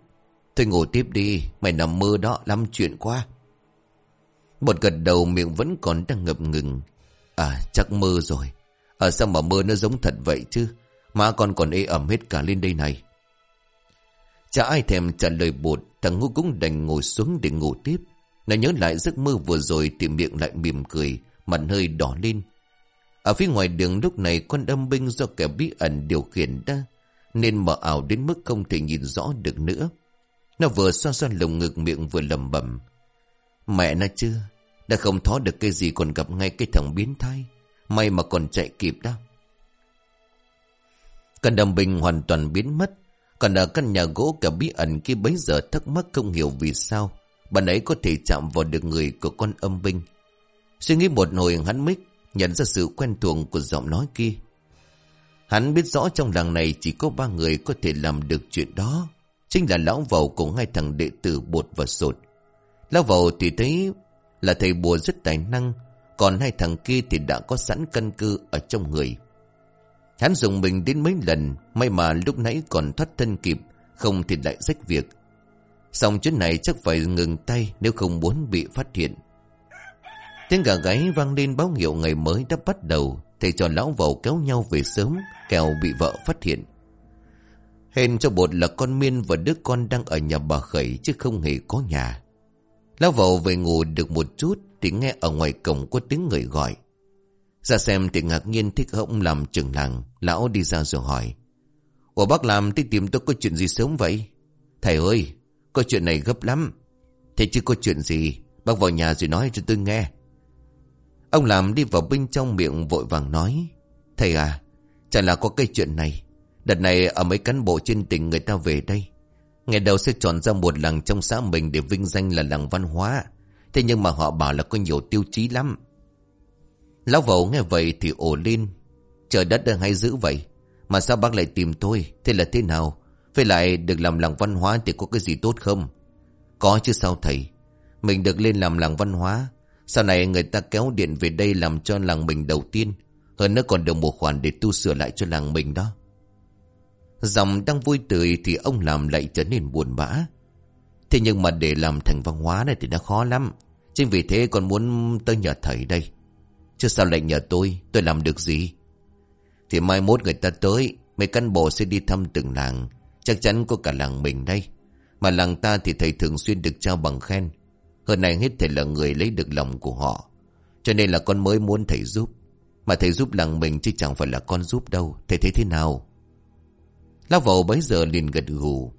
Thôi ngủ tiếp đi, mày nằm mơ đó, lắm chuyện quá. Một gật đầu miệng vẫn còn đang ngập ngừng. À, chắc mơ rồi. À sao mà mơ nó giống thật vậy chứ? Má con còn ê ẩm hết cả lên đây này. Chả ai thèm trả lời bột Thằng ngu cũng đành ngồi xuống để ngủ tiếp Nó nhớ lại giấc mơ vừa rồi Thì miệng lại mỉm cười Mặt hơi đỏ lên Ở phía ngoài đường lúc này Con âm binh do kẻ bí ẩn điều khiển đã. Nên mờ ảo đến mức không thể nhìn rõ được nữa. Nó vừa xoa xoa lồng ngực miệng vừa lầm bẩm. Mẹ nó chưa, Đã không thó được cái gì còn gặp ngay cái thằng biến thai May mà còn chạy kịp đó. Căn đầm bình hoàn toàn biến mất. Còn ở căn nhà gỗ cả bí ẩn kia bấy giờ thắc mắc không hiểu vì sao Bạn ấy có thể chạm vào được người của con âm binh. Suy nghĩ một hồi hắn mít nhận ra sự quen thuộc của giọng nói kia. Hắn biết rõ trong làng này chỉ có ba người có thể làm được chuyện đó. Chính là lão vầu cùng hai thằng đệ tử bột và sột. Lão vầu thì thấy là thầy bùa rất tài năng, Còn hai thằng kia thì đã có sẵn căn cư ở trong người. Hắn dùng mình đến mấy lần, May mà lúc nãy còn thoát thân kịp, Không thì lại rách việc. Xong chuyến này chắc phải ngừng tay Nếu không muốn bị phát hiện. Tiếng gà gáy vang lên báo hiệu ngày mới đã bắt đầu. Thầy trò lão vầu kéo nhau về sớm Kèo bị vợ phát hiện. Hên cho bột là con miên và đứa con đang ở nhà bà khẩy Chứ không hề có nhà. Lão vầu về ngủ được một chút Thì nghe ở ngoài cổng có tiếng người gọi. Ra xem thì ngạc nhiên thích hỗng làm trưởng làng, Lão đi ra rồi hỏi. Ủa bác làm thì tìm tôi có chuyện gì sớm vậy? Thầy ơi, Có chuyện này gấp lắm. Thế chứ có chuyện gì? Bác vào nhà rồi nói cho tôi nghe. Ông làm đi vào bên trong miệng vội vàng nói, Thầy à Chẳng là có cái chuyện này Đợt này ở mấy cán bộ trên tỉnh người ta về đây Ngày đầu sẽ chọn ra một làng trong xã mình Để vinh danh là làng văn hóa Thế nhưng mà họ bảo là có nhiều tiêu chí lắm Lão vẩu nghe vậy thì ổ lên. Trời đất đang hay dữ vậy. Mà sao bác lại tìm tôi? Thế là thế nào? Phải lại được làm làng văn hóa thì có cái gì tốt không? Có chứ sao thầy? Mình được lên làm làng văn hóa. Sau này người ta kéo điện về đây làm cho làng mình đầu tiên. Hơn nữa còn được một khoản để tu sửa lại cho làng mình đó. Dòng đang vui tươi thì ông làm lại trở nên buồn bã. Thế nhưng mà để làm thành văn hóa này thì nó khó lắm. Chính vì thế còn muốn tới nhờ thầy đây. Chứ sao lại nhờ tôi Tôi làm được gì Thì mai mốt người ta tới, Mấy cán bộ sẽ đi thăm từng làng Chắc chắn có cả làng mình đây Mà làng ta thì thầy thường xuyên được trao bằng khen hơn này hết thầy là người lấy được lòng của họ Cho nên là con mới muốn thầy giúp Mà thầy giúp làng mình chứ chẳng phải là con giúp đâu Thầy thấy thế nào Lão vầu bấy giờ liền gật gù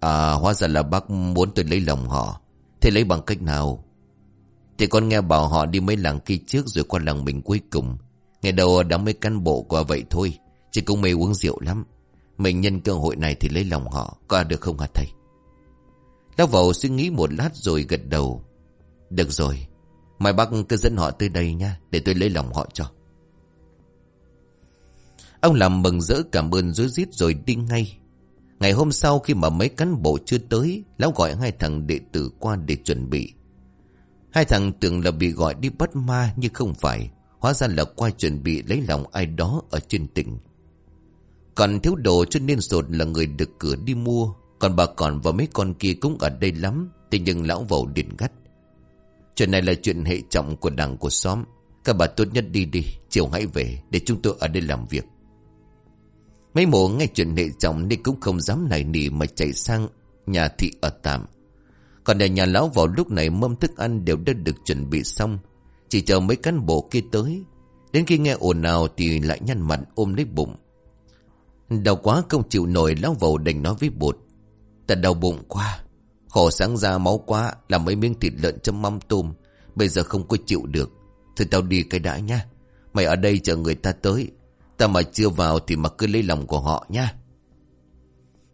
À hóa ra là bác muốn tôi lấy lòng họ Thế lấy bằng cách nào thì con nghe bảo họ đi mấy làng kia trước rồi qua làng mình cuối cùng. Ngày đầu đám mấy cán bộ qua vậy thôi. Chỉ cũng mê uống rượu lắm. Mình nhân cơ hội này thì lấy lòng họ. Có được không hả thầy? Lão vào suy nghĩ một lát rồi gật đầu. Được rồi. Mai bác cứ dẫn họ tới đây nha. Để tôi lấy lòng họ cho. Ông làm mừng rỡ cảm ơn rối rít rồi đi ngay. Ngày hôm sau khi mà mấy cán bộ chưa tới, lão gọi hai thằng đệ tử qua để chuẩn bị. Hai thằng tưởng là bị gọi đi bắt ma nhưng không phải. Hóa ra là qua chuẩn bị lấy lòng ai đó ở trên tỉnh. Còn thiếu đồ cho nên sột là người được cửa đi mua. Còn bà còn và mấy con kia cũng ở đây lắm. Thế nhưng lão vẩu điện gắt. Chuyện này là chuyện hệ trọng của đảng của xóm. Các bà tốt nhất đi đi. Chiều hãy về để chúng tôi ở đây làm việc. Mấy mộ nghe chuyện hệ trọng nên cũng không dám nảy nỉ mà chạy sang nhà thị ở tạm. Còn ở nhà lão vào lúc này mâm thức ăn đều đã được chuẩn bị xong. Chỉ chờ mấy cán bộ kia tới. Đến khi nghe ồn nào thì lại nhăn mặt ôm lấy bụng. Đau quá không chịu nổi, lão vào đành nói với bột. Ta đau bụng quá. Khổ sáng ra máu quá, làm mấy miếng thịt lợn chấm mắm tôm. Bây giờ không có chịu được. Thôi tao đi cái đã nha. Mày ở đây chờ người ta tới. Ta mà chưa vào thì mà cứ lấy lòng của họ nha.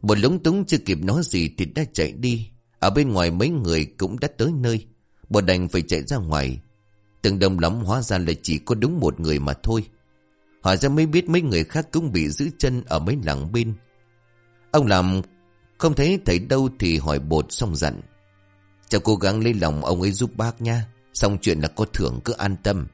Một lúng túng chưa kịp nói gì thì đã chạy đi. Ở bên ngoài mấy người cũng đã tới nơi Bọn đành phải chạy ra ngoài Từng đông lắm hóa ra là chỉ có đúng một người mà thôi Hỏi ra mới biết mấy người khác cũng bị giữ chân ở mấy làng bên Ông làm không thấy thầy đâu thì hỏi bột xong dặn Cháu cố gắng lấy lòng ông ấy giúp bác nha Xong chuyện là có thưởng cứ an tâm.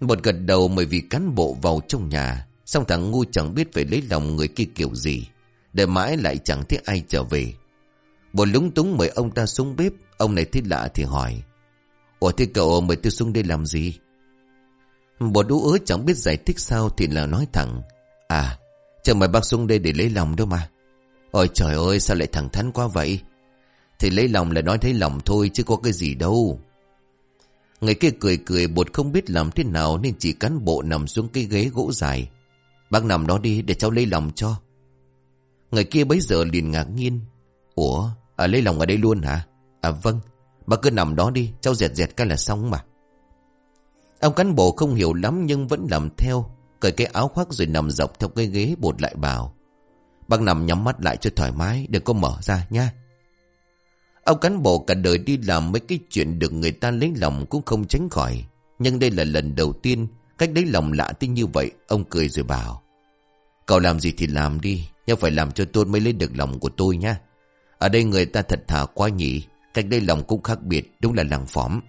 Bột gật đầu mời vì cán bộ vào trong nhà, Xong thằng ngu chẳng biết phải lấy lòng người kia kiểu gì, Để mãi lại chẳng thấy ai trở về. Bột lúng túng mời ông ta xuống bếp, Ông này thấy lạ thì hỏi, Ủa thế cậu mời tôi xuống đây làm gì? Bột đũ ớ chẳng biết giải thích sao Thì là nói thẳng À chẳng mời bác xuống đây để lấy lòng đâu mà. Ôi trời ơi sao lại thẳng thắn quá vậy? Thì lấy lòng là nói thấy lòng thôi chứ có cái gì đâu. Người kia cười cười bột không biết làm thế nào Nên chỉ cán bộ nằm xuống cái ghế gỗ dài. Bác nằm đó đi để cháu lấy lòng cho. Người kia bấy giờ liền ngạc nhiên. Ủa à, lấy lòng ở đây luôn hả? À vâng. Bác cứ nằm đó đi Cháu dẹt dẹt cái là xong mà. Ông cán bộ không hiểu lắm nhưng vẫn làm theo Cởi cái áo khoác rồi nằm dọc theo cái ghế bột lại bảo. Bác nằm nhắm mắt lại cho thoải mái, Đừng có mở ra nha. Ông cán bộ cả đời đi làm mấy cái chuyện được người ta lấy lòng cũng không tránh khỏi. Nhưng đây là lần đầu tiên, Cách lấy lòng lạ tin như vậy, Ông cười rồi bảo, Cậu làm gì thì làm đi, Nhưng phải làm cho tôi mới lấy được lòng của tôi nha. Ở đây người ta thật thà quá nhỉ, Cách đây lòng cũng khác biệt, Đúng là làng phóm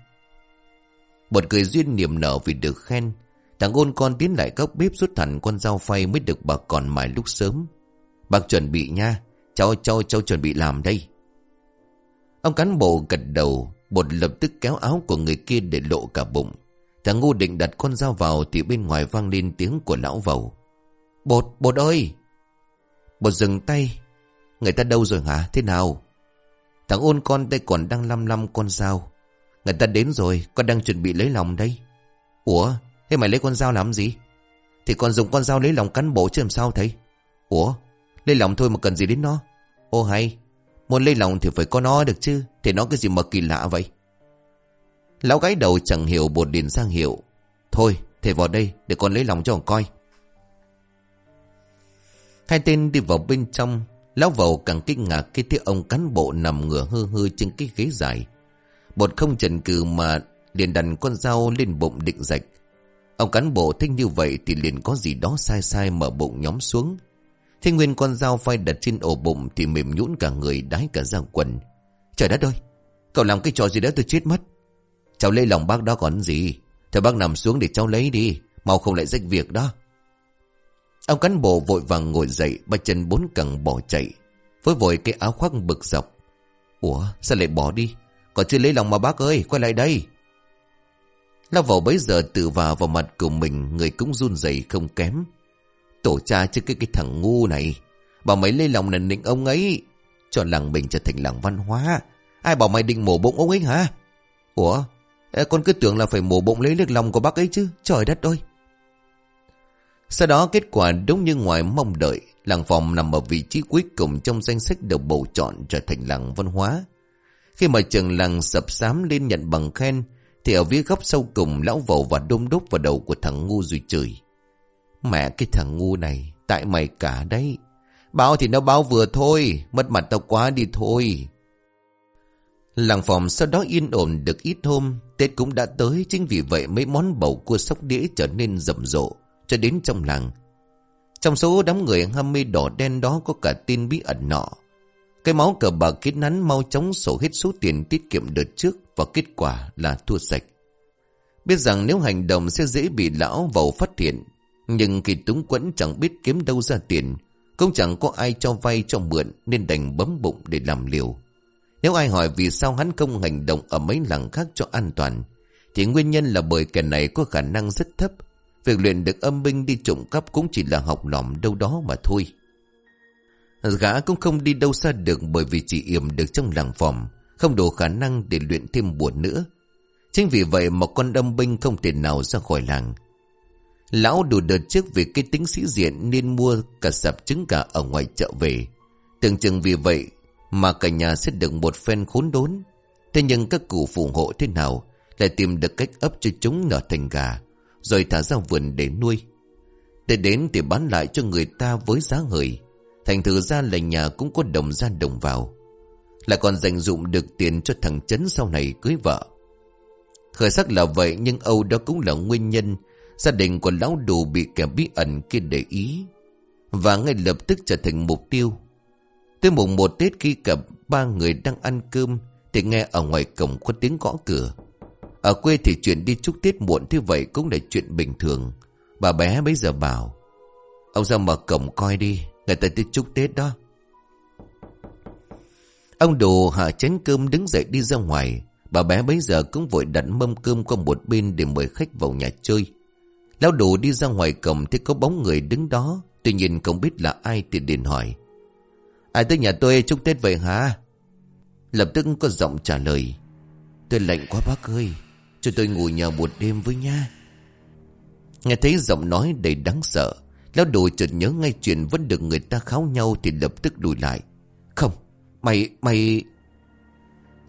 Một cười duyên niềm nở vì được khen. Thằng ôn con tiến lại góc bếp rút thẳng con dao phay mới được bà còn mài lúc sớm. Bác chuẩn bị nha. Cháu cháu cháu chuẩn bị làm đây. Ông cán bộ gật đầu Bột lập tức kéo áo của người kia để lộ cả bụng. Thằng ngu định đặt con dao vào Thì bên ngoài vang lên tiếng của lão vầu. Bột, bột ơi! Bột dừng tay. Người ta đâu rồi hả, thế nào? Thằng ôn con tay còn đang lăm lăm con dao. Người ta đến rồi Con đang chuẩn bị lấy lòng đây. Ủa, thế mày lấy con dao làm gì? Thì con dùng con dao lấy lòng cán bộ chứ làm sao thấy Ủa, lấy lòng thôi mà cần gì đến nó. Ô hay, Muốn lấy lòng thì phải có nó được chứ. Thì nó cái gì mà kỳ lạ vậy? Lão gái đầu chẳng hiểu bột điền sang hiểu Thôi thầy vào đây, để con lấy lòng cho ông coi. Hai tên đi vào bên trong. Lão vào càng kinh ngạc khi thấy ông cán bộ nằm ngửa hư hư trên cái ghế dài. Bột không chần cừ mà liền đặt con dao lên bụng định rạch. Ông cán bộ thích như vậy thì liền có gì đó sai sai mở bụng nhóm xuống. Thế nguyên con dao phai đặt trên ổ bụng thì mềm nhũn cả người đái cả ra quần. Trời đất ơi, cậu làm cái trò gì đó tôi chết mất. Cháu lấy lòng bác đó còn gì. Thôi bác nằm xuống để cháu lấy đi, mau không lại rách việc đó. Ông cán bộ vội vàng ngồi dậy, ba chân bốn cẳng bỏ chạy. Với vội cái áo khoác bực dọc. Ủa, sao lại bỏ đi? Còn chưa lấy lòng mà bác ơi, quay lại đây. Lao vào bấy giờ tự vào vào mặt của mình, người cũng run rẩy không kém. Tổ cha chứ cái cái thằng ngu này. Bảo mấy lấy lòng nền định ông ấy. Cho làng mình trở thành làng văn hóa. Ai bảo mày định mổ bụng ông ấy hả? Ủa? Con cứ tưởng là phải mổ bụng lấy được lòng của bác ấy chứ. Trời đất ơi. Sau đó kết quả đúng như ngoài mong đợi. Làng phòng nằm ở vị trí cuối cùng trong danh sách được bầu chọn trở thành làng văn hóa. Khi mà trường làng sập sám lên nhận bằng khen, thì ở phía góc sau cùng lão vầu và đôm đúc vào đầu của thằng ngu rồi chửi. Mẹ cái thằng ngu này, tại mày cả đấy. Báo thì nó báo vừa thôi, mất mặt tao quá đi thôi. Làng phòng sau đó yên ổn được ít hôm, Tết cũng đã tới, chính vì vậy mấy món bầu cua sóc đĩa trở nên rầm rộ, cho đến trong làng. Trong số đám người ham mê đỏ đen đó có cả tin bí ẩn nọ. Cái máu cờ bạc kết nắn mau chóng sổ hết số tiền tiết kiệm đợt trước và kết quả là thua sạch. Biết rằng nếu hành động sẽ dễ bị lão vầu phát hiện nhưng khi túng quẫn chẳng biết kiếm đâu ra tiền, Cũng chẳng có ai cho vay cho mượn Nên đành bấm bụng để làm liều. Nếu ai hỏi vì sao hắn không hành động Ở mấy làng khác cho an toàn, Thì nguyên nhân là bởi kẻ này có khả năng rất thấp. Việc luyện được âm binh đi trộm cắp Cũng chỉ là học lỏm đâu đó mà thôi. Gã cũng không đi đâu xa được Bởi vì chỉ yểm được trong làng phòng Không đủ khả năng để luyện thêm buồn nữa. Chính vì vậy mà con âm binh không thể nào ra khỏi làng. Lão đủ đợt trước vì cái tính sĩ diện nên mua cả sạp trứng gà ở ngoài chợ về. Tưởng chừng vì vậy mà cả nhà sẽ được một phen khốn đốn. Thế nhưng các cụ phù hộ thế nào lại tìm được cách ấp cho chúng nở thành gà, rồi thả ra vườn để nuôi. Để đến thì bán lại cho người ta với giá hời. Thành thử ra là nhà cũng có đồng ra đồng vào. Lại còn dành dụng được tiền cho thằng Trấn sau này cưới vợ. Khởi sắc là vậy nhưng Âu đó cũng là nguyên nhân Gia đình của lão đủ bị kẻ bí ẩn kia để ý, Và ngay lập tức trở thành mục tiêu. Tới mùng một Tết khi cả ba người đang ăn cơm, Thì nghe ở ngoài cổng có tiếng gõ cửa. Ở quê thì chuyện đi chúc Tết muộn thế vậy cũng là chuyện bình thường. Bà bé bây giờ bảo, Ông ra mở cổng coi đi, Người ta tới chúc Tết đó. Ông đồ hạ chén cơm đứng dậy đi ra ngoài. Bà bé bấy giờ cũng vội đặt mâm cơm qua một bên để mời khách vào nhà chơi. Lão đủ đi ra ngoài cổng thì có bóng người đứng đó. Tuy nhiên không biết là ai thì điện hỏi. Ai tới nhà tôi chúc Tết vậy hả? Lập tức có giọng trả lời. Tôi lạnh quá bác ơi, Cho tôi ngủ nhà một đêm với nha Nghe thấy giọng nói đầy đáng sợ, Lão đồ chợt nhớ ngay chuyện Vẫn được người ta kháo nhau Thì lập tức đùi lại. Không, Mày Mày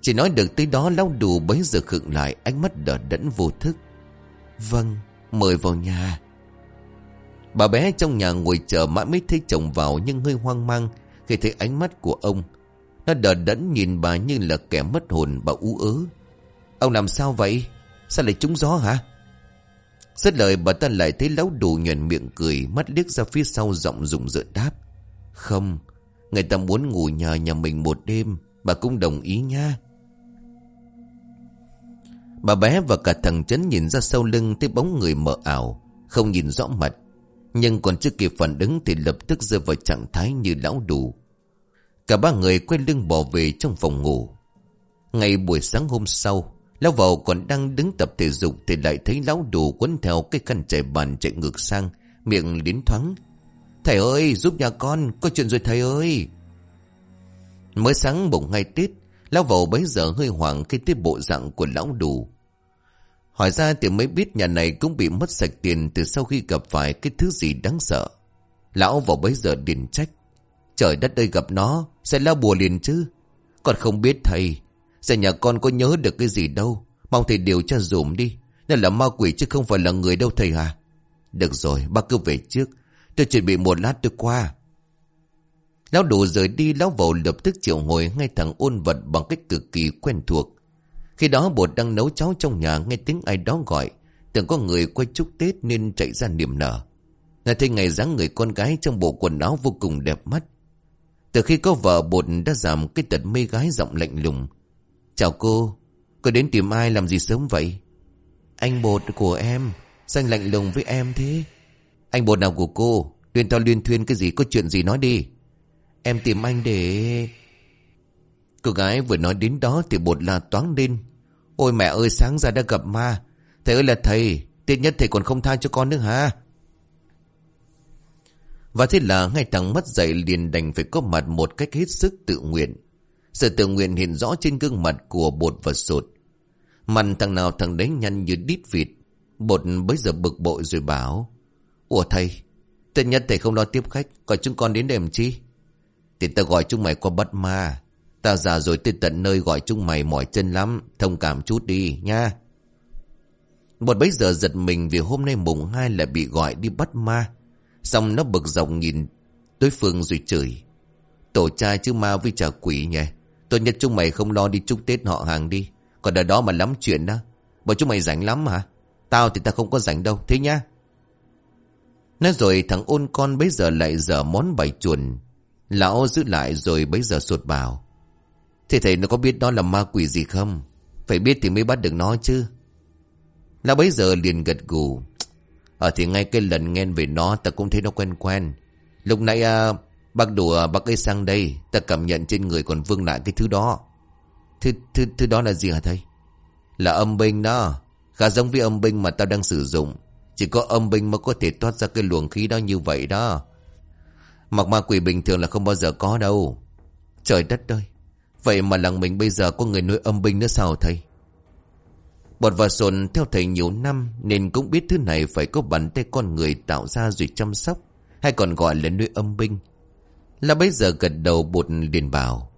Chỉ nói được tới đó, Lão đồ bấy giờ khựng lại, Ánh mắt đỏ đẫn vô thức. Vâng Mời vào nhà. Bà bé trong nhà ngồi chờ mãi mới thấy chồng vào Nhưng hơi hoang mang Khi thấy ánh mắt của ông. Nó đờ đẫn nhìn bà như là kẻ mất hồn Bà ú ớ. Ông làm sao vậy? Sao lại trúng gió hả? Rất lời, bà ta lại thấy lão đủ nhuận miệng cười, Mắt liếc ra phía sau giọng rụng rợn đáp. Không, Người ta muốn ngủ nhờ nhà mình một đêm, Bà cũng đồng ý nha. Bà bé và cả thằng chấn nhìn ra sau lưng Thấy bóng người mờ ảo, Không nhìn rõ mặt, Nhưng còn chưa kịp phản ứng Thì lập tức rơi vào trạng thái như lão đủ Cả ba người quay lưng bỏ về trong phòng ngủ. Ngày buổi sáng hôm sau, Lão vào còn đang đứng tập thể dục Thì lại thấy lão đủ quấn theo cái khăn chạy bàn chạy ngược sang, Miệng đến thoáng. Thầy ơi, giúp nhà con, Có chuyện rồi thầy ơi. Mới sáng bụng ngày Tết Lão vào bấy giờ hơi hoảng khi tiếp bộ dạng của lão đủ Hỏi ra thì mới biết nhà này cũng bị mất sạch tiền Từ sau khi gặp phải cái thứ gì đáng sợ. Lão vào bấy giờ điền trách. Trời đất ơi, gặp nó, Sẽ lao bùa liền chứ. Còn không biết thầy, Giờ nhà con có nhớ được cái gì đâu. Mong thầy điều tra dùm đi. Nó là ma quỷ chứ không phải là người đâu thầy à. Được rồi, bác cứ về trước. Tôi chuẩn bị một lát tôi qua. Lão đủ rời đi, Lão vầu lập tức triệu hồi ngay thẳng ôn vật Bằng cách cực kỳ quen thuộc. Khi đó bột đang nấu cháo trong nhà, Nghe tiếng ai đó gọi. Tưởng có người quay chúc Tết nên chạy ra niềm nở. Nghe thấy ngày dáng người con gái Trong bộ quần áo vô cùng đẹp mắt. Từ khi có vợ, bột đã giảm cái tật mê gái giọng lạnh lùng. Chào cô Cô đến tìm ai, làm gì sớm vậy? Anh bột của em, Sao anh lạnh lùng với em thế? Anh bột nào của cô? Liên to liên thuyên cái gì, có chuyện gì nói đi. Em tìm anh để Cô gái vừa nói đến đó Thì bột là toán lên Ôi mẹ ơi sáng ra đã gặp ma Thầy ơi là thầy Tiếc nhất thầy còn không tha cho con nữa hả Và thế là ngay thằng mắt dậy liền đành phải có mặt một cách hết sức tự nguyện sự tự nguyện hiện rõ trên gương mặt của bột và sột. Mặt thằng nào thằng đấy nhăn như đít vịt. Bột bấy giờ bực bội rồi bảo. Ủa thầy, tất nhất thầy không lo tiếp khách, gọi chúng con đến đêm chi? Thì ta gọi chúng mày qua bắt ma. Ta già rồi tới tận nơi gọi chúng mày mỏi chân lắm, thông cảm chút đi nha. một bấy giờ giật mình vì hôm nay mùng hai lại bị gọi đi bắt ma. Xong nó bực dọc nhìn đối phương rồi chửi. Tổ cha chứ ma với trả quỷ nhỉ. Tôi nhất chúng mày không lo đi chúc Tết họ hàng đi Còn ở đó mà lắm chuyện đó bọn chúng mày rảnh lắm hả Tao thì ta không có rảnh đâu Thế nhá Nói rồi thằng ôn con bấy giờ lại dở món bài chuồn Lão giữ lại rồi bấy giờ sụt bảo. Thế thầy nó có biết đó là ma quỷ gì không? Phải biết thì mới bắt được nó chứ. Lão bấy giờ liền gật gù. Ở thì ngay cái lần nghe về nó Ta cũng thấy nó quen quen. Lúc nãy à, Bác đùa bác ấy sang đây Ta cảm nhận trên người còn vương lại cái thứ đó. Thứ, thứ, thứ đó là gì hả thầy? Là âm binh đó. Khá giống với âm binh mà tao đang sử dụng. Chỉ có âm binh mới có thể toát ra cái luồng khí đó như vậy đó. Mặc ma quỷ bình thường là không bao giờ có đâu Trời đất ơi, Vậy mà làng mình bây giờ có người nuôi âm binh nữa sao thầy Bọt và sồn theo thầy nhiều năm Nên cũng biết thứ này phải có bàn tay con người tạo ra rồi chăm sóc, Hay còn gọi là nuôi âm binh là bây giờ gật đầu bột liền bảo.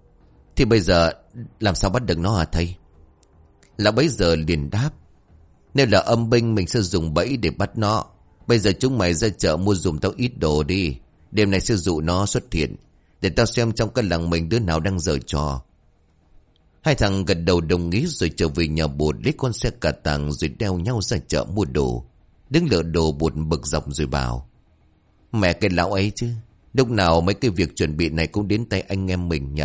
Thì bây giờ làm sao bắt được nó hả thầy? Là bây giờ liền đáp. Nếu là âm binh mình sẽ dùng bẫy để bắt nó. Bây giờ chúng mày ra chợ mua dùng tao ít đồ đi. Đêm này sẽ dụ nó xuất hiện. Để tao xem trong cái làng mình đứa nào đang dở trò. Hai thằng gật đầu đồng ý rồi trở về nhà bột lấy con xe cả tàng rồi đeo nhau ra chợ mua đồ. Đứng lựa đồ bột bực dọc rồi bảo. Mẹ cái lão ấy chứ. Lúc nào mấy cái việc chuẩn bị này cũng đến tay anh em mình nhỉ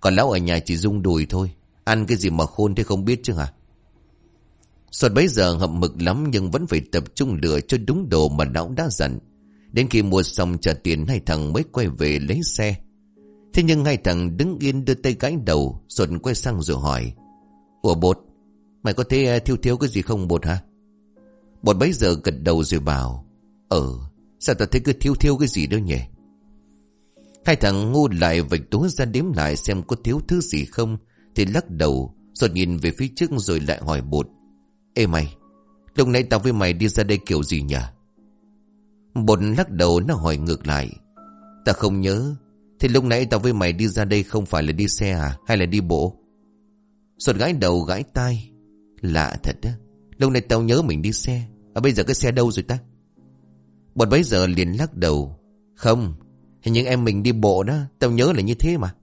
Còn lão ở nhà chỉ rung đùi thôi, Ăn cái gì mà khôn thế không biết chứ hả Suốt bấy giờ hậm mực lắm Nhưng vẫn phải tập trung lựa cho đúng đồ mà lão đã dặn Đến khi mua xong trả tiền, Hai thằng mới quay về lấy xe. Thế nhưng hai thằng đứng yên đưa tay gãi đầu, rồi quay sang rồi hỏi, Ủa bột, Mày có thấy à, thiếu thiếu cái gì không bột hả? Bột bấy giờ gật đầu rồi bảo Ờ Sao tao thấy cứ thiếu thiếu cái gì đâu nhỉ? Hai thằng ngu lại vạch túi ra đếm lại xem có thiếu thứ gì không, Thì lắc đầu, Rồi nhìn về phía trước rồi lại hỏi bột, Ê mày, Lúc nãy tao với mày đi ra đây kiểu gì nhỉ? Bột lắc đầu nó hỏi ngược lại. Ta không nhớ. Thì lúc nãy tao với mày đi ra đây không phải là đi xe à Hay là đi bộ? Sột gái đầu gãi tai. Lạ thật á. Lúc nãy tao nhớ mình đi xe. À bây giờ cái xe đâu rồi ta? Bột bấy giờ liền lắc đầu. Không. Hình như em mình đi bộ đó. Tao nhớ là như thế mà.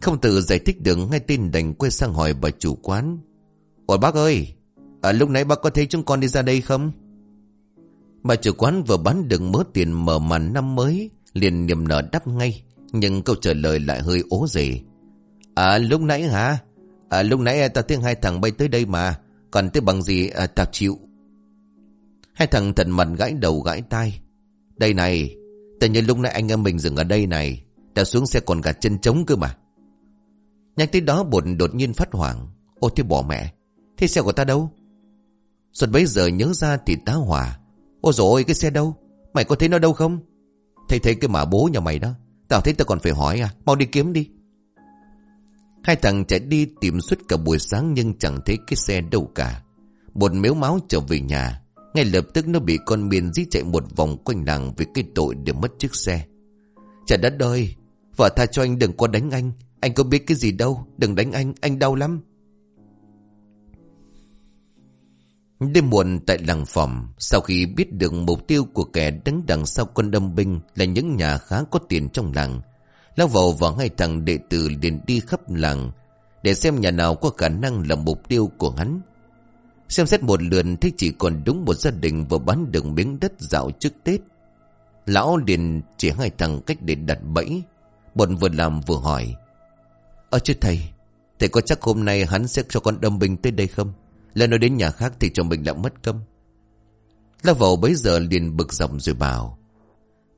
Không tự giải thích được Ngay tin đành quay sang hỏi bà chủ quán. Ủa bác ơi À lúc nãy bác có thấy chúng con đi ra đây không? Bà chủ quán vừa bán được mớ tiền mở màn năm mới Liền niềm nở đắp ngay Nhưng câu trả lời lại hơi ố dề. À lúc nãy hả? À lúc nãy à, ta tiếng hai thằng bay tới đây mà Còn tới bằng gì à, ta chịu? Hai thằng thần mặt gãi đầu gãi tai. Đây này Tự nhiên lúc nãy anh em mình dừng ở đây này Ta xuống xe còn gạt chân trống cơ mà. Nhắc tới đó bột đột nhiên phát hoảng. Ô thế bỏ mẹ Thế xe của ta đâu? Xuân bấy giờ nhớ ra thì tá hỏa. Ôi dồi cái xe đâu? Mày có thấy nó đâu không? Thấy thấy cái mà bố nhà mày đó. Tao thấy tao còn phải hỏi à Mau đi kiếm đi. Hai thằng chạy đi tìm suốt cả buổi sáng Nhưng chẳng thấy cái xe đâu cả. Bột miếu máu trở về nhà. Ngay lập tức nó bị con miền dí chạy một vòng quanh làng Vì cái tội để mất chiếc xe. Trời đất ơi Vợ tha cho anh đừng có đánh anh. Anh có biết cái gì đâu Đừng đánh anh, anh đau lắm. Đêm muộn tại làng phòng Sau khi biết được mục tiêu của kẻ đứng đằng sau quân đâm binh Là những nhà khá có tiền trong làng Lao vào và ngay thằng đệ tử liền đi khắp làng Để xem nhà nào có khả năng là mục tiêu của hắn Xem xét một lượt thấy chỉ còn đúng một gia đình vừa bán được miếng đất dạo trước Tết. Lão liền chỉ hai thằng cách để đặt bẫy. Bọn vừa làm vừa hỏi. Ơ chứ thầy, thầy có chắc hôm nay hắn sẽ cho con đâm binh tới đây không? Lần nói đến nhà khác thì cho mình lại mất câm. Lão vẩu bấy giờ liền bực giọng rồi bảo.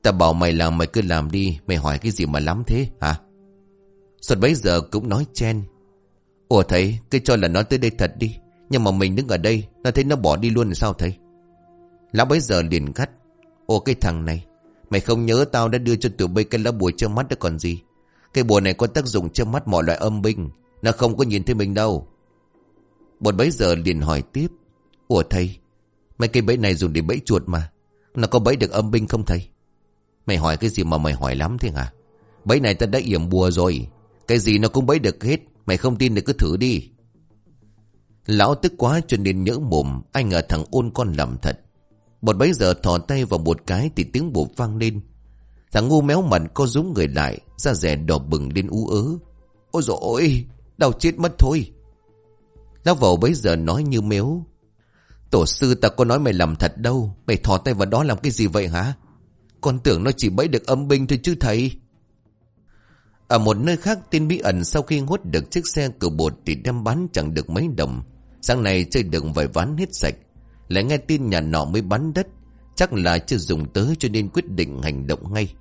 Ta bảo mày làm mày cứ làm đi, mày hỏi cái gì mà lắm thế hả? Xuân bấy giờ cũng nói chen. Ủa thầy, cứ cho là nó tới đây thật đi. Nhưng mà mình đứng ở đây Nó thấy nó bỏ đi luôn thì sao thầy Lão bấy giờ liền cắt Ồ cái thằng này Mày không nhớ tao đã đưa cho tụi bê cái lá bùa che mắt đó còn gì Cái bùa này có tác dụng che mắt mọi loại âm binh Nó không có nhìn thấy mình đâu bọn bấy giờ liền hỏi tiếp. Ủa thầy, Mấy cây bẫy này dùng để bẫy chuột mà. Nó có bẫy được âm binh không thầy? Mày hỏi cái gì mà mày hỏi lắm thế hả? Bẫy này ta đã yểm bùa rồi. Cái gì nó cũng bẫy được hết, Mày không tin thì cứ thử đi. Lão tức quá cho nên nhỡ mồm Anh ngờ thằng ôn con làm thật. Bọn bấy giờ thò tay vào một cái Thì tiếng bộ vang lên. Thằng ngu méo mặt co rúm người lại, Da rẻ đỏ bừng lên ú ớ. Ôi dồi ôi, Đau chết mất thôi. Lão vào bấy giờ nói như mếu Tổ sư ta có nói mày làm thật đâu, Mày thò tay vào đó làm cái gì vậy hả? Con tưởng nó chỉ bẫy được âm binh thôi chứ thầy. Ở một nơi khác tên bí ẩn sau khi hút được chiếc xe cửa bột Thì đem bán chẳng được mấy đồng. Sáng nay chơi được vài ván hết sạch. Lại nghe tin nhà nọ mới bán đất. Chắc là chưa dùng tới cho nên quyết định hành động ngay.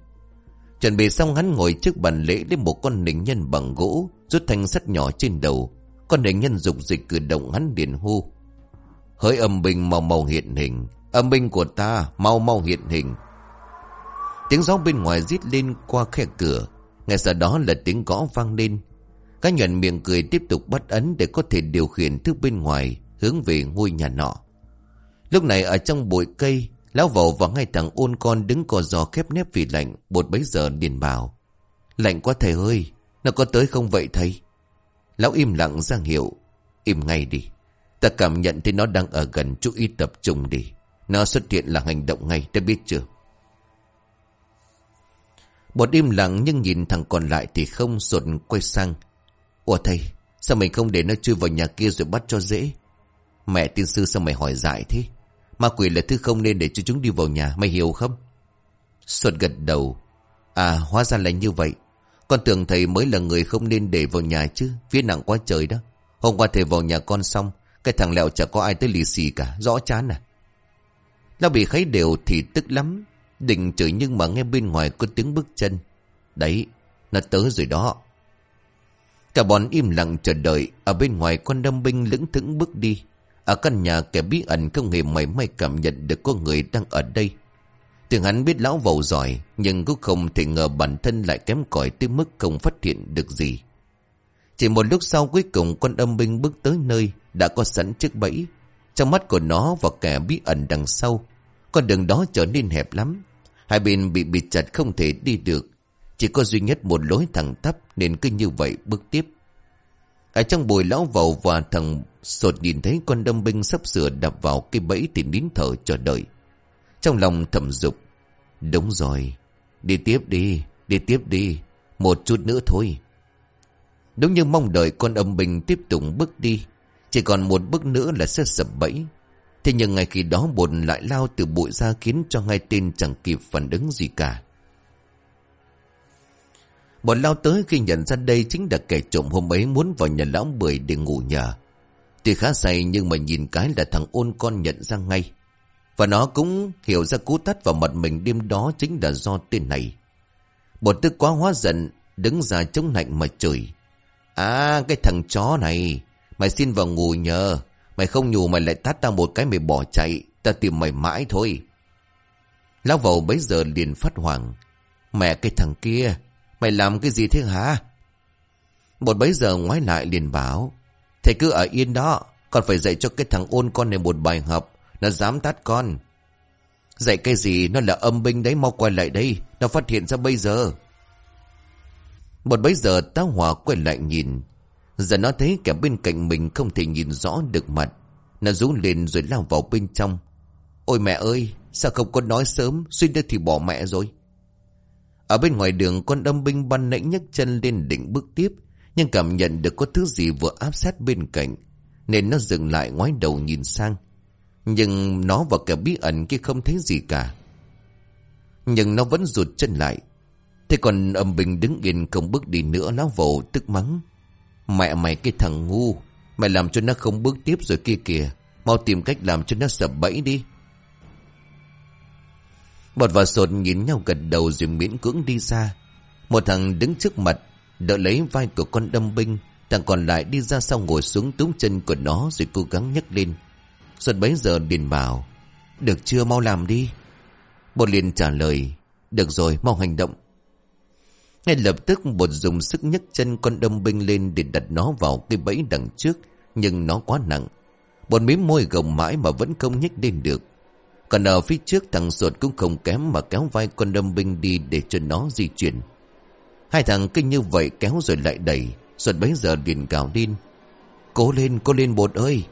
Chuẩn bị xong hắn ngồi trước bàn lễ Lấy một con nình nhân bằng gỗ, Rút thanh sắt nhỏ trên đầu. Con đại nhân dục dịch cử động hắn điện hô Hỡi âm binh mau mau hiện hình Âm binh của ta mau mau hiện hình Tiếng gió bên ngoài rít lên qua khe cửa Ngay sau đó là tiếng gõ vang lên các nhuận miệng cười tiếp tục bắt ấn để có thể điều khiển thứ bên ngoài hướng về ngôi nhà nọ. Lúc này ở trong bụi cây, lão vẩu và ngay thằng ôn con đứng co giò khép nép vì lạnh, bột bấy giờ điền bảo. Lạnh quá thầy ơi, nó có tới không vậy thầy? Lão im lặng ra hiệu, im ngay đi. Ta cảm nhận thấy nó đang ở gần chú ý tập trung đi. Nó xuất hiện là hành động ngay, đã biết chưa? Bột im lặng nhưng nhìn thằng còn lại thì không sột quay sang. Ủa thầy Sao mình không để nó chui vào nhà kia rồi bắt cho dễ Mẹ tiên sư sao mày hỏi dại thế Ma quỷ là thứ không nên để cho chúng đi vào nhà Mày hiểu không Xuân gật đầu À hóa ra là như vậy con tưởng thầy mới là người không nên để vào nhà chứ. Viết nặng quá trời đó. Hôm qua thầy vào nhà con xong, Cái thằng lẹo chả có ai tới lì xì cả. Rõ chán à. Nó bị kháy đều thì tức lắm. Định chửi nhưng mà nghe bên ngoài có tiếng bước chân. Đấy, Nó tới rồi đó. Cả bọn im lặng chờ đợi. Ở bên ngoài con đâm binh lững thững bước đi. Ở căn nhà kẻ bí ẩn không hề mảy may cảm nhận được có người đang ở đây. Tưởng hắn biết lão vầu giỏi, Nhưng cũng không thể ngờ bản thân lại kém cỏi tới mức không phát hiện được gì. Chỉ một lúc sau cuối cùng, con âm binh bước tới nơi Đã có sẵn chiếc bẫy. Trong mắt của nó và kẻ bí ẩn đằng sau, Con đường đó trở nên hẹp lắm. Hai bên bị bịt chặt không thể đi được. Chỉ có duy nhất một lối thẳng tắp Nên cứ như vậy bước tiếp. Ở trong bùi lão vầu và thằng Sột nhìn thấy con đâm binh sắp sửa đập vào cái bẫy thì nín thở chờ đợi trong lòng thầm dục, Đúng rồi, Đi tiếp đi Đi tiếp đi, Một chút nữa thôi Đúng như mong đợi con âm bình tiếp tục bước đi, Chỉ còn một bước nữa là sẽ sập bẫy Thế nhưng ngay khi đó bồn lại lao từ bụi ra khiến cho ngay tên chẳng kịp phản ứng gì cả. bọn lao tới khi nhận ra đây chính là kẻ trộm hôm ấy muốn vào nhà lão bưởi để ngủ nhờ. Tuy khá say nhưng mà nhìn cái là thằng ôn con nhận ra ngay. Và nó cũng hiểu ra cú tắt vào mặt mình đêm đó chính là do tên này. Bột tức quá hóa giận, đứng ra chống lạnh mà chửi. À, cái thằng chó này, mày xin vào ngủ nhờ. Mày không nhủ mày lại tát tao một cái mày bỏ chạy, ta tìm mày mãi thôi. Lão vầu bấy giờ liền phát hoảng. Mẹ cái thằng kia, mày làm cái gì thế hả? Một bấy giờ ngoái lại liền bảo. Thầy cứ ở yên đó, còn phải dạy cho cái thằng ôn con này một bài học. Nó dám tát con. Dạy cái gì, nó là âm binh đấy, Mau quay lại đây, Nó phát hiện ra bây giờ. Một bấy giờ táo hỏa quay lại nhìn. Giờ nó thấy kẻ bên cạnh mình Không thể nhìn rõ được mặt. Nó rú lên rồi lao vào bên trong. Ôi mẹ ơi, Sao không có nói sớm, Suy nữa thì bỏ mẹ rồi. Ở bên ngoài đường, con âm binh ban nãy nhấc chân lên đỉnh bước tiếp, Nhưng cảm nhận được có thứ gì vừa áp sát bên cạnh, Nên nó dừng lại ngoái đầu nhìn sang nhưng nó và kẻ bí ẩn kia không thấy gì cả. Nhưng nó vẫn rụt chân lại. Thế còn âm bình đứng yên không bước đi nữa nó vồ tức mắng. Mẹ mày cái thằng ngu. Mày làm cho nó không bước tiếp rồi kia kìa. Mau tìm cách làm cho nó sập bẫy đi. Bọt và sột nhìn nhau gật đầu rồi miễn cưỡng đi ra. Một thằng đứng trước mặt, đỡ lấy vai của con đâm binh. Thằng còn lại đi ra sau ngồi xuống túm chân của nó rồi cố gắng nhấc lên. Xuân bấy giờ điền bảo Được chưa, mau làm đi. Bột liền trả lời. Được rồi, mau hành động. Ngay lập tức, bột dùng sức nhấc chân con đâm binh lên Để đặt nó vào cái bẫy đằng trước, Nhưng nó quá nặng. Bột mím môi gồng mãi mà vẫn không nhích lên được. Còn ở phía trước, thằng sột cũng không kém Mà kéo vai con đâm binh đi để cho nó di chuyển. Hai thằng kinh như vậy kéo rồi lại đẩy. Ruột bấy giờ liền gào lên. Cố lên cố lên bột ơi!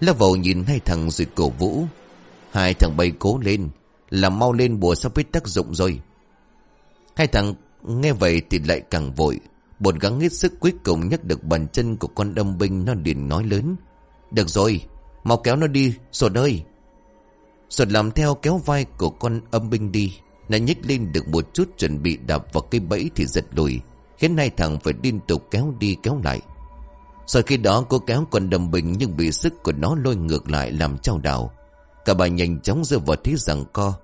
Lão vầu nhìn hai thằng rồi cổ vũ. Hai thằng bay cố lên. Làm mau lên bùa sắp hết tác dụng rồi. Hai thằng nghe vậy thì lại càng vội. Bột gắng hết sức cuối cùng nhắc được bàn chân của con âm binh nó liền nói lớn. Được rồi, mau kéo nó đi, sột ơi. Sột làm theo kéo vai của con âm binh đi. Nó nhích lên được một chút chuẩn bị đạp vào cây bẫy thì giật lùi. Khiến hai thằng phải liên tục kéo đi kéo lại. Sau khi đó cô kéo con đầm bình nhưng bị sức của nó lôi ngược lại làm trao đảo. Cả bà nhanh chóng rơi vào thế rằng co.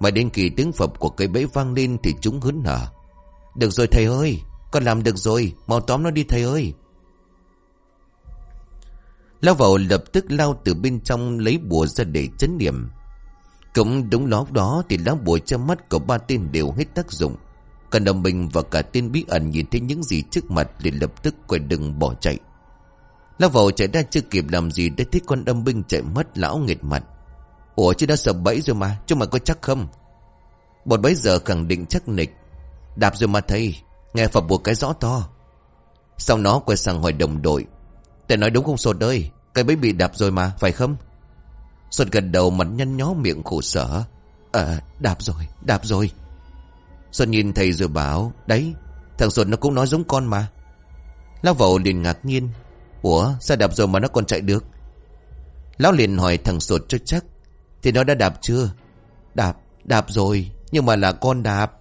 Mà đến khi tiếng phập của cây bẫy vang lên thì chúng hớn hở. Được rồi thầy ơi, con làm được rồi, mau tóm nó đi thầy ơi. Lao vào lập tức lao từ bên trong lấy bùa ra để chấn niệm Cũng đúng lúc đó thì lá bùa trong mắt của ba tên đều hết tác dụng. Cả đồng bình và cả tên bí ẩn nhìn thấy những gì trước mặt liền lập tức quay đừng bỏ chạy. Lão vào chạy ra chưa kịp làm gì để thấy con âm binh chạy mất, lão nghệt mặt. Ủa, chứ đã sập bẫy rồi mà Chúng mày có chắc không? Bọn bấy giờ khẳng định chắc nịch. Đạp rồi mà thầy, Nghe phập buộc cái rõ to. Sau nó quay sang hỏi đồng đội. Để nói đúng không sột ơi? Cái bẫy bị đạp rồi mà, phải không? Sột gần đầu mặt nhăn nhó miệng khổ sở. Ờ đạp rồi đạp rồi. Sột nhìn thầy rồi bảo, Đấy, thằng sột nó cũng nói giống con mà. Lão vậu liền ngạc nhiên Ủa sao đạp rồi mà nó còn chạy được. Lão liền hỏi thằng sột cho chắc Thì nó đã đạp chưa? Đạp, đạp rồi Nhưng mà là con đạp.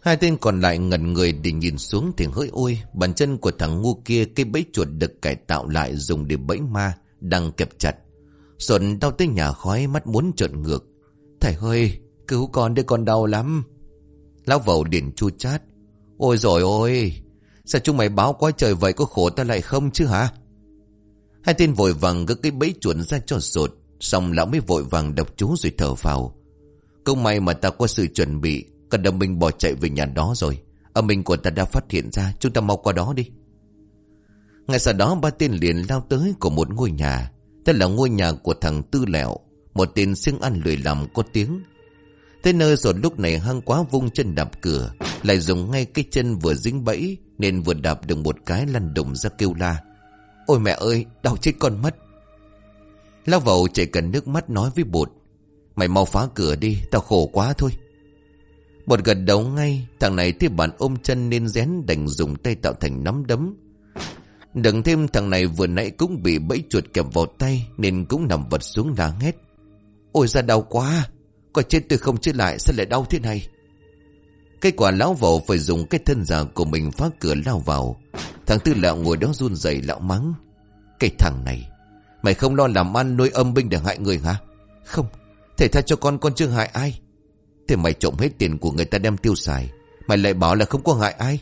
Hai tên còn lại ngẩn người để nhìn xuống thì hỡi ôi Bàn chân của thằng ngu kia Cây bẫy chuột được cải tạo lại Dùng để bẫy ma Đang kẹp chặt. Sột đau tới nhà khói mắt muốn trợn ngược. Thầy ơi cứu con đi con đau lắm. Lão vầu điện chu chát. Ôi rồi ôi Sao chúng mày báo quá trời vậy có khổ ta lại không chứ hả? Hai tên vội vàng gỡ cái bẫy chuột ra cho sột. Xong lão mới vội vàng đập chú rồi thở vào. Công may mà ta có sự chuẩn bị Còn đồng minh bỏ chạy về nhà đó rồi Âm minh của ta đã phát hiện ra, Chúng ta mau qua đó đi Ngay sau đó, ba tên liền lao tới của một ngôi nhà Đó là ngôi nhà của thằng Tư Lẹo, Một tên siêng ăn lười làm có tiếng Tới nơi rồi lúc này hăng quá vung chân đạp cửa, Lại dùng ngay cái chân vừa dính bẫy, Nên vừa đạp được một cái lăn đùng ra kêu la. Ôi mẹ ơi, đau chết con mất. Lao vào chạy cần nước mắt nói với bột Mày mau phá cửa đi, Tao khổ quá thôi. Bột gật đầu ngay, Thằng này tiếp bạn ôm chân nên rén đành dùng tay tạo thành nắm đấm. Đừng thêm thằng này vừa nãy cũng bị bẫy chuột kẹp vào tay, Nên cũng nằm vật xuống la hét. Ôi ra đau quá. Coi chết tôi không chết lại sao lại đau thế này. Kết quả lão vẩu phải dùng cái thân giả của mình phá cửa lao vào. Thằng tư lão ngồi đó run rẩy lão mắng. Cái thằng này, Mày không lo làm ăn nuôi âm binh để hại người hả? Không, Thể tha cho con con chưa hại ai. Thế mày trộm hết tiền của người ta đem tiêu xài, Mày lại bảo là không có hại ai.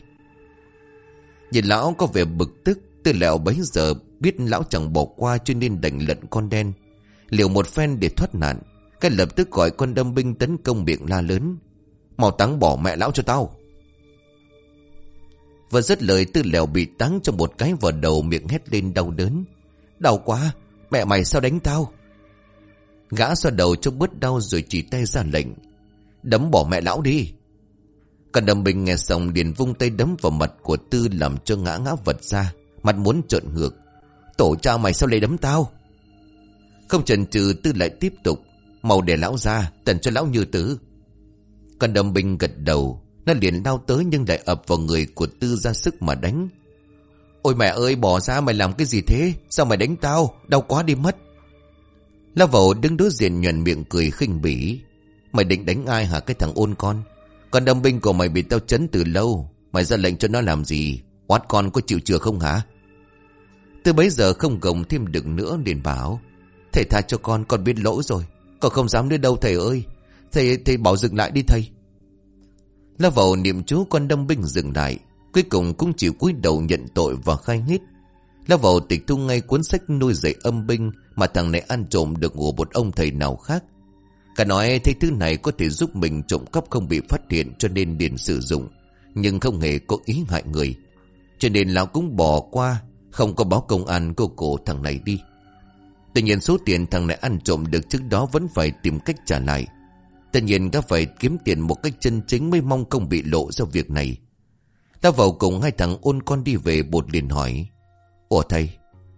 Nhìn lão có vẻ bực tức, Tư lão bấy giờ biết lão chẳng bỏ qua cho nên đành lận con đen, Liều một phen để thoát nạn. Cái lập tức gọi con đâm binh tấn công miệng la lớn. Mau táng bỏ mẹ lão cho tao. Và rất lời, tư lèo bị táng cho một cái vào đầu, miệng hét lên đau đớn. Đau quá, Mẹ mày sao đánh tao? Gã xoa đầu cho bớt đau rồi chỉ tay ra lệnh, Đấm bỏ mẹ lão đi. Còn đầm bình nghe xong liền vung tay đấm vào mặt của Tư làm cho ngã ngã vật ra, Mặt muốn trợn ngược. Tổ cha mày sao lại đấm tao? Không chần chừ, Tư lại tiếp tục. Màu để lão ra Tần cho lão như tử con đâm binh gật đầu, Nó liền lao tới nhưng lại ập vào người của Tư ra sức mà đánh. Ôi mẹ ơi, bỏ ra mày làm cái gì thế? Sao mày đánh tao? Đau quá đi mất. Lão vẩu đứng đối diện nhuận miệng cười khinh bỉ. Mày định đánh ai hả cái thằng ôn con? Con đâm binh của mày bị tao chấn từ lâu. Mày ra lệnh cho nó làm gì? Oát con có chịu chừa không hả? Từ bấy giờ không gồng thêm được nữa liền bảo, Thầy tha cho con con biết lỗi rồi. Con không dám nữa đâu, thầy ơi. Thầy thầy bảo dừng lại đi, thầy. Lao vào niệm chú con đâm binh dừng lại, Cuối cùng cũng chịu cúi đầu nhận tội và khai hết lao vào tịch thu ngay cuốn sách nuôi dạy âm binh Mà thằng này ăn trộm được của một ông thầy nào khác. Cả nói thấy thứ này có thể giúp mình trộm cắp không bị phát hiện cho nên liền sử dụng, Nhưng không hề có ý hại người. Cho nên lão cũng bỏ qua, Không có báo công an cô cổ thằng này đi. Tuy nhiên số tiền thằng này ăn trộm được trước đó vẫn phải tìm cách trả lại. Tất nhiên đã phải kiếm tiền một cách chân chính mới mong không bị lộ ra việc này. Ta vào cùng hai thằng ôn con đi về, bột liền hỏi. Ủa thầy,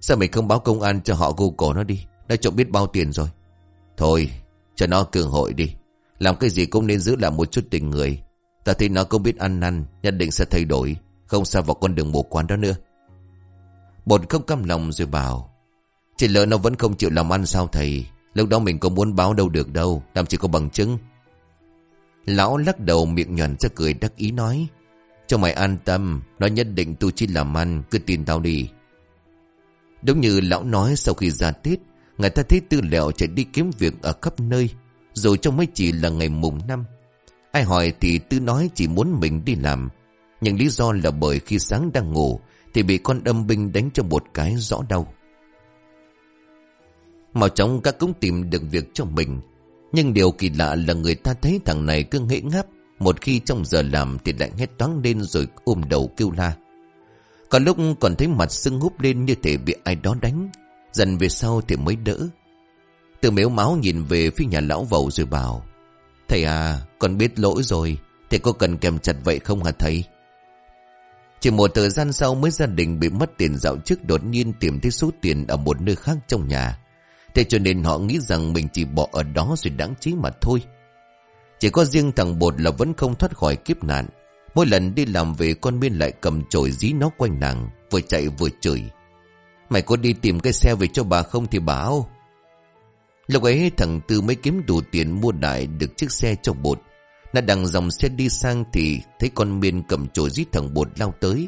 Sao mày không báo công an cho họ gô cổ nó đi? Đã trộm biết bao tiền rồi. Thôi, cho nó cường hội đi. Làm cái gì cũng nên giữ lại một chút tình người. Ta thấy nó không biết ăn năn, Nhất định sẽ thay đổi. Không sao vào con đường mù quán đó nữa. Bột không căm lòng rồi bảo. Chỉ lỡ nó vẫn không chịu làm ăn sao thầy? Lúc đó mình có muốn báo đâu được đâu, Làm chỉ có bằng chứng. Lão lắc đầu miệng nhuẩn ra cười đắc ý nói, Cho mày an tâm, Nó nhất định tu chi làm ăn, Cứ tin tao đi. Đúng như lão nói sau khi ra Tết Người ta thấy tư lẹo chạy đi kiếm việc ở khắp nơi Rồi trong mấy chỉ là ngày mùng năm. Ai hỏi thì tư nói chỉ muốn mình đi làm. Nhưng lý do là bởi khi sáng đang ngủ, Thì bị con đâm binh đánh cho một cái rõ đau. Màu chóng các cũng tìm được việc cho mình. Nhưng điều kỳ lạ là người ta thấy thằng này cứ nghĩ ngáp. Một khi trong giờ làm thì lại hét toáng lên rồi ôm đầu kêu la. Còn lúc còn thấy mặt sưng húp lên như thể bị ai đó đánh. Dần về sau thì mới đỡ. Từ mếu máu nhìn về phía nhà lão vầu rồi bảo, Thầy à con biết lỗi rồi. Thầy có cần kèm chặt vậy không hả thầy? Chỉ một thời gian sau mới gia đình bị mất tiền dạo trước đột nhiên tìm thấy số tiền ở một nơi khác trong nhà. Thế cho nên họ nghĩ rằng mình chỉ bỏ ở đó rồi đáng chí mà thôi. Chỉ có riêng thằng bột là vẫn không thoát khỏi kiếp nạn. Mỗi lần đi làm về, con Miên lại cầm chổi dí nó quanh nàng, Vừa chạy vừa chửi. Mày có đi tìm cái xe về cho bà không thì bảo Lúc ấy, thằng Tư mới kiếm đủ tiền mua đại được chiếc xe cho bột. Nó đằng dòng xe đi sang thì thấy con miên cầm chổi dí thằng bột lao tới.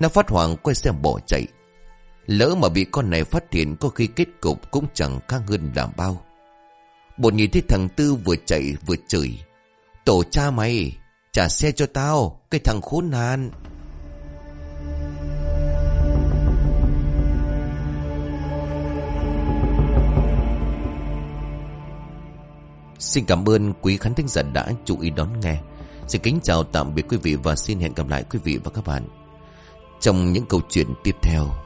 Nó phát hoảng, quay xe bỏ chạy. Lỡ mà bị con này phát hiện, có khi kết cục cũng chẳng khác hơn làm bao. Bột nhìn thấy thằng Tư vừa chạy vừa chửi. Tổ cha mày, Trả xe cho tao, Cái thằng khốn nạn. Xin cảm ơn quý khán thính giả đã chú ý đón nghe. Xin kính chào tạm biệt quý vị Và xin hẹn gặp lại quý vị và các bạn Trong những câu chuyện tiếp theo.